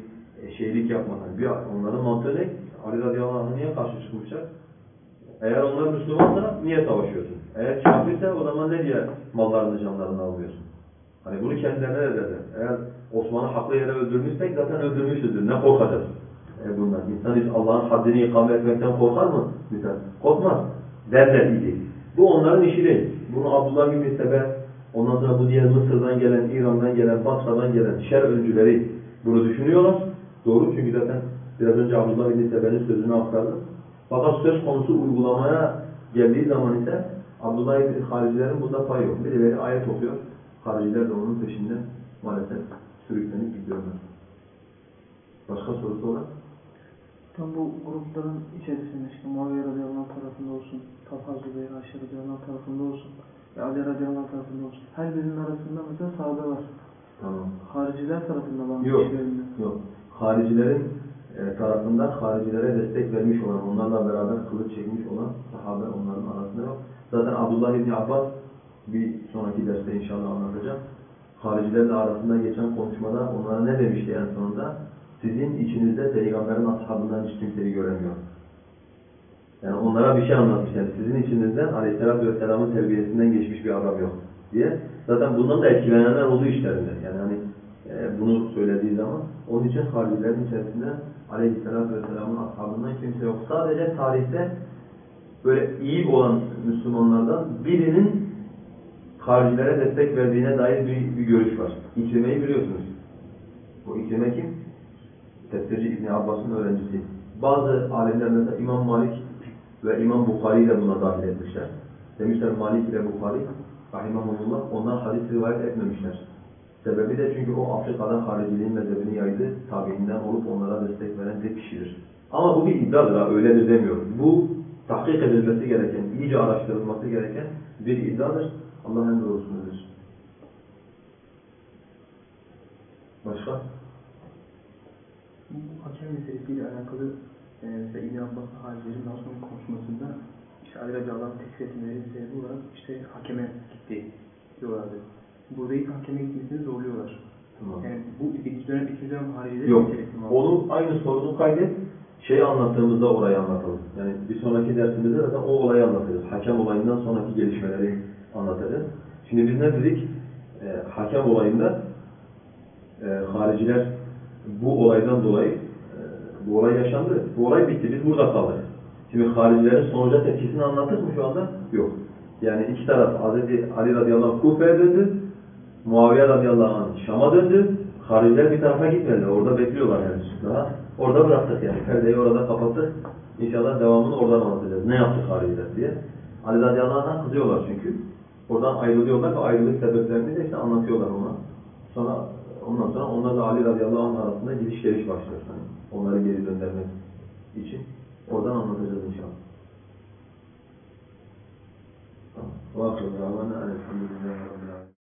şeylik yapmadan, bir onların mantığı ne? Ali radıyallahu anh niye karşı çıkmışlar? Eğer onlar Müslümansa niye savaşıyorsun? Eğer kafirse o zaman ne diye mallarını canlarını almıyorsun? Hani bunu kendilerine de derler. Eğer Osman'ı haklı yere öldürmüşsek zaten öldürmüşüzdür. Ne korkacağız e bundan? İnsan hiç Allah'ın haddini ikame etmekten korkar mı? Misal. Korkmaz. Derler idi. Bu onların işi değil. Bunu Abdullah bin Sebe, ondan sonra bu diğer Mısır'dan gelen, İran'dan gelen, Basra'dan gelen şer öncüleri bunu düşünüyorlar. Doğru çünkü zaten biraz önce Abdullah bin Sebe'nin sözünü aktardım. Fakat söz konusu uygulamaya geldiği zaman ise Abdullah bin haricilerin bunda payı yok. Birileri ayet okuyor. Hariciler de onun peşinden maalesef sürüklenip gidiyorlar. Başka sorusu olan? Tam bu grupların içerisinde işte Muaviye radıyallahu tarafında olsun, Talha Zübeyir Ayşe radıyallahu tarafında olsun, Ali radıyallahu tarafında olsun. Her birinin arasında mesela sahabe var. Tamam. Hariciler tarafında var. Yok. Yok. Haricilerin e, tarafından haricilere destek vermiş olan, onlarla beraber kılıç çekmiş olan sahabe onların arasında yok. Zaten Abdullah İbni Abbas bir sonraki derste inşallah anlatacak. Haricilerle arasında geçen konuşmada onlara ne demişti en sonunda? Sizin içinizde peygamberin ashabından hiç kimseyi göremiyor. Yani onlara bir şey anlatmış. Yani sizin içinizden Aleyhisselatü Vesselam'ın terbiyesinden geçmiş bir adam yok diye. Zaten bundan da etkilenenler oldu işlerinde. Yani hani e, bunu söylediği zaman onun için haricilerin içerisinde Aleyhisselatü Vesselam'ın ashabından kimse yok. Sadece tarihte böyle iyi olan Müslümanlardan birinin haricilere destek verdiğine dair bir, bir görüş var. İkrime'yi biliyorsunuz. Bu İkrime kim? Tefsirci İbni Abbas'ın öğrencisi. Bazı alimler mesela İmam Malik ve İmam Bukhari de buna dahil etmişler. Demişler Malik ile Bukhari rahimahumullah onlar hadis rivayet etmemişler. Sebebi de çünkü o Afrika'da hariciliğin mezhebini yaydı, tabiinden olup onlara destek veren tek kişidir. Ama bu bir iddiadır ha, öyledir demiyorum. Bu tahkik edilmesi gereken, iyice araştırılması gereken bir iddiadır. Allah en doğrusunu bilir. Başka? Bu hakem meselesiyle alakalı e, mesela İbn Abbas'ın haricilerin daha sonra konuşmasında işte Ali Radiyallahu anh tekfir etmeleri sebebi olarak işte hakeme gitti diyorlardı. Burada ilk hakeme gitmesini zorluyorlar. Tamam. Yani bu ikinci dönem, ikinci dönem haricilerin Yok. Onu aynı sorunu kaydet. Şeyi anlattığımızda orayı anlatalım. Yani bir sonraki dersimizde zaten o olayı anlatacağız. Hakem olayından sonraki gelişmeleri anlatacağız. Şimdi biz ne dedik? Ee, hakem olayında e, hariciler bu olaydan dolayı e, bu olay yaşandı. Bu olay bitti. Biz burada kaldık. Şimdi haricilerin sonuca tepkisini anlattık mı şu anda? Yok. Yani iki taraf Hz. Ali radıyallahu anh Kufe'ye döndü. Muaviye radıyallahu anh Şam'a döndü. Hariciler bir tarafa gitmediler. Orada bekliyorlar henüz. Daha orada bıraktık yani. Perdeyi orada kapattık. İnşallah devamını oradan anlatacağız. Ne yaptık hariciler diye. Ali radıyallahu anh'a kızıyorlar çünkü. Oradan ayrılıyorlar ve ayrılık sebeplerini de işte anlatıyorlar ona. Sonra ondan sonra onlarla Ali radıyallahu anh arasında gidiş geliş başlıyor. Hani onları geri döndürmek için. Oradan anlatacağız inşallah. Tamam. Ve akıl davana elhamdülillah.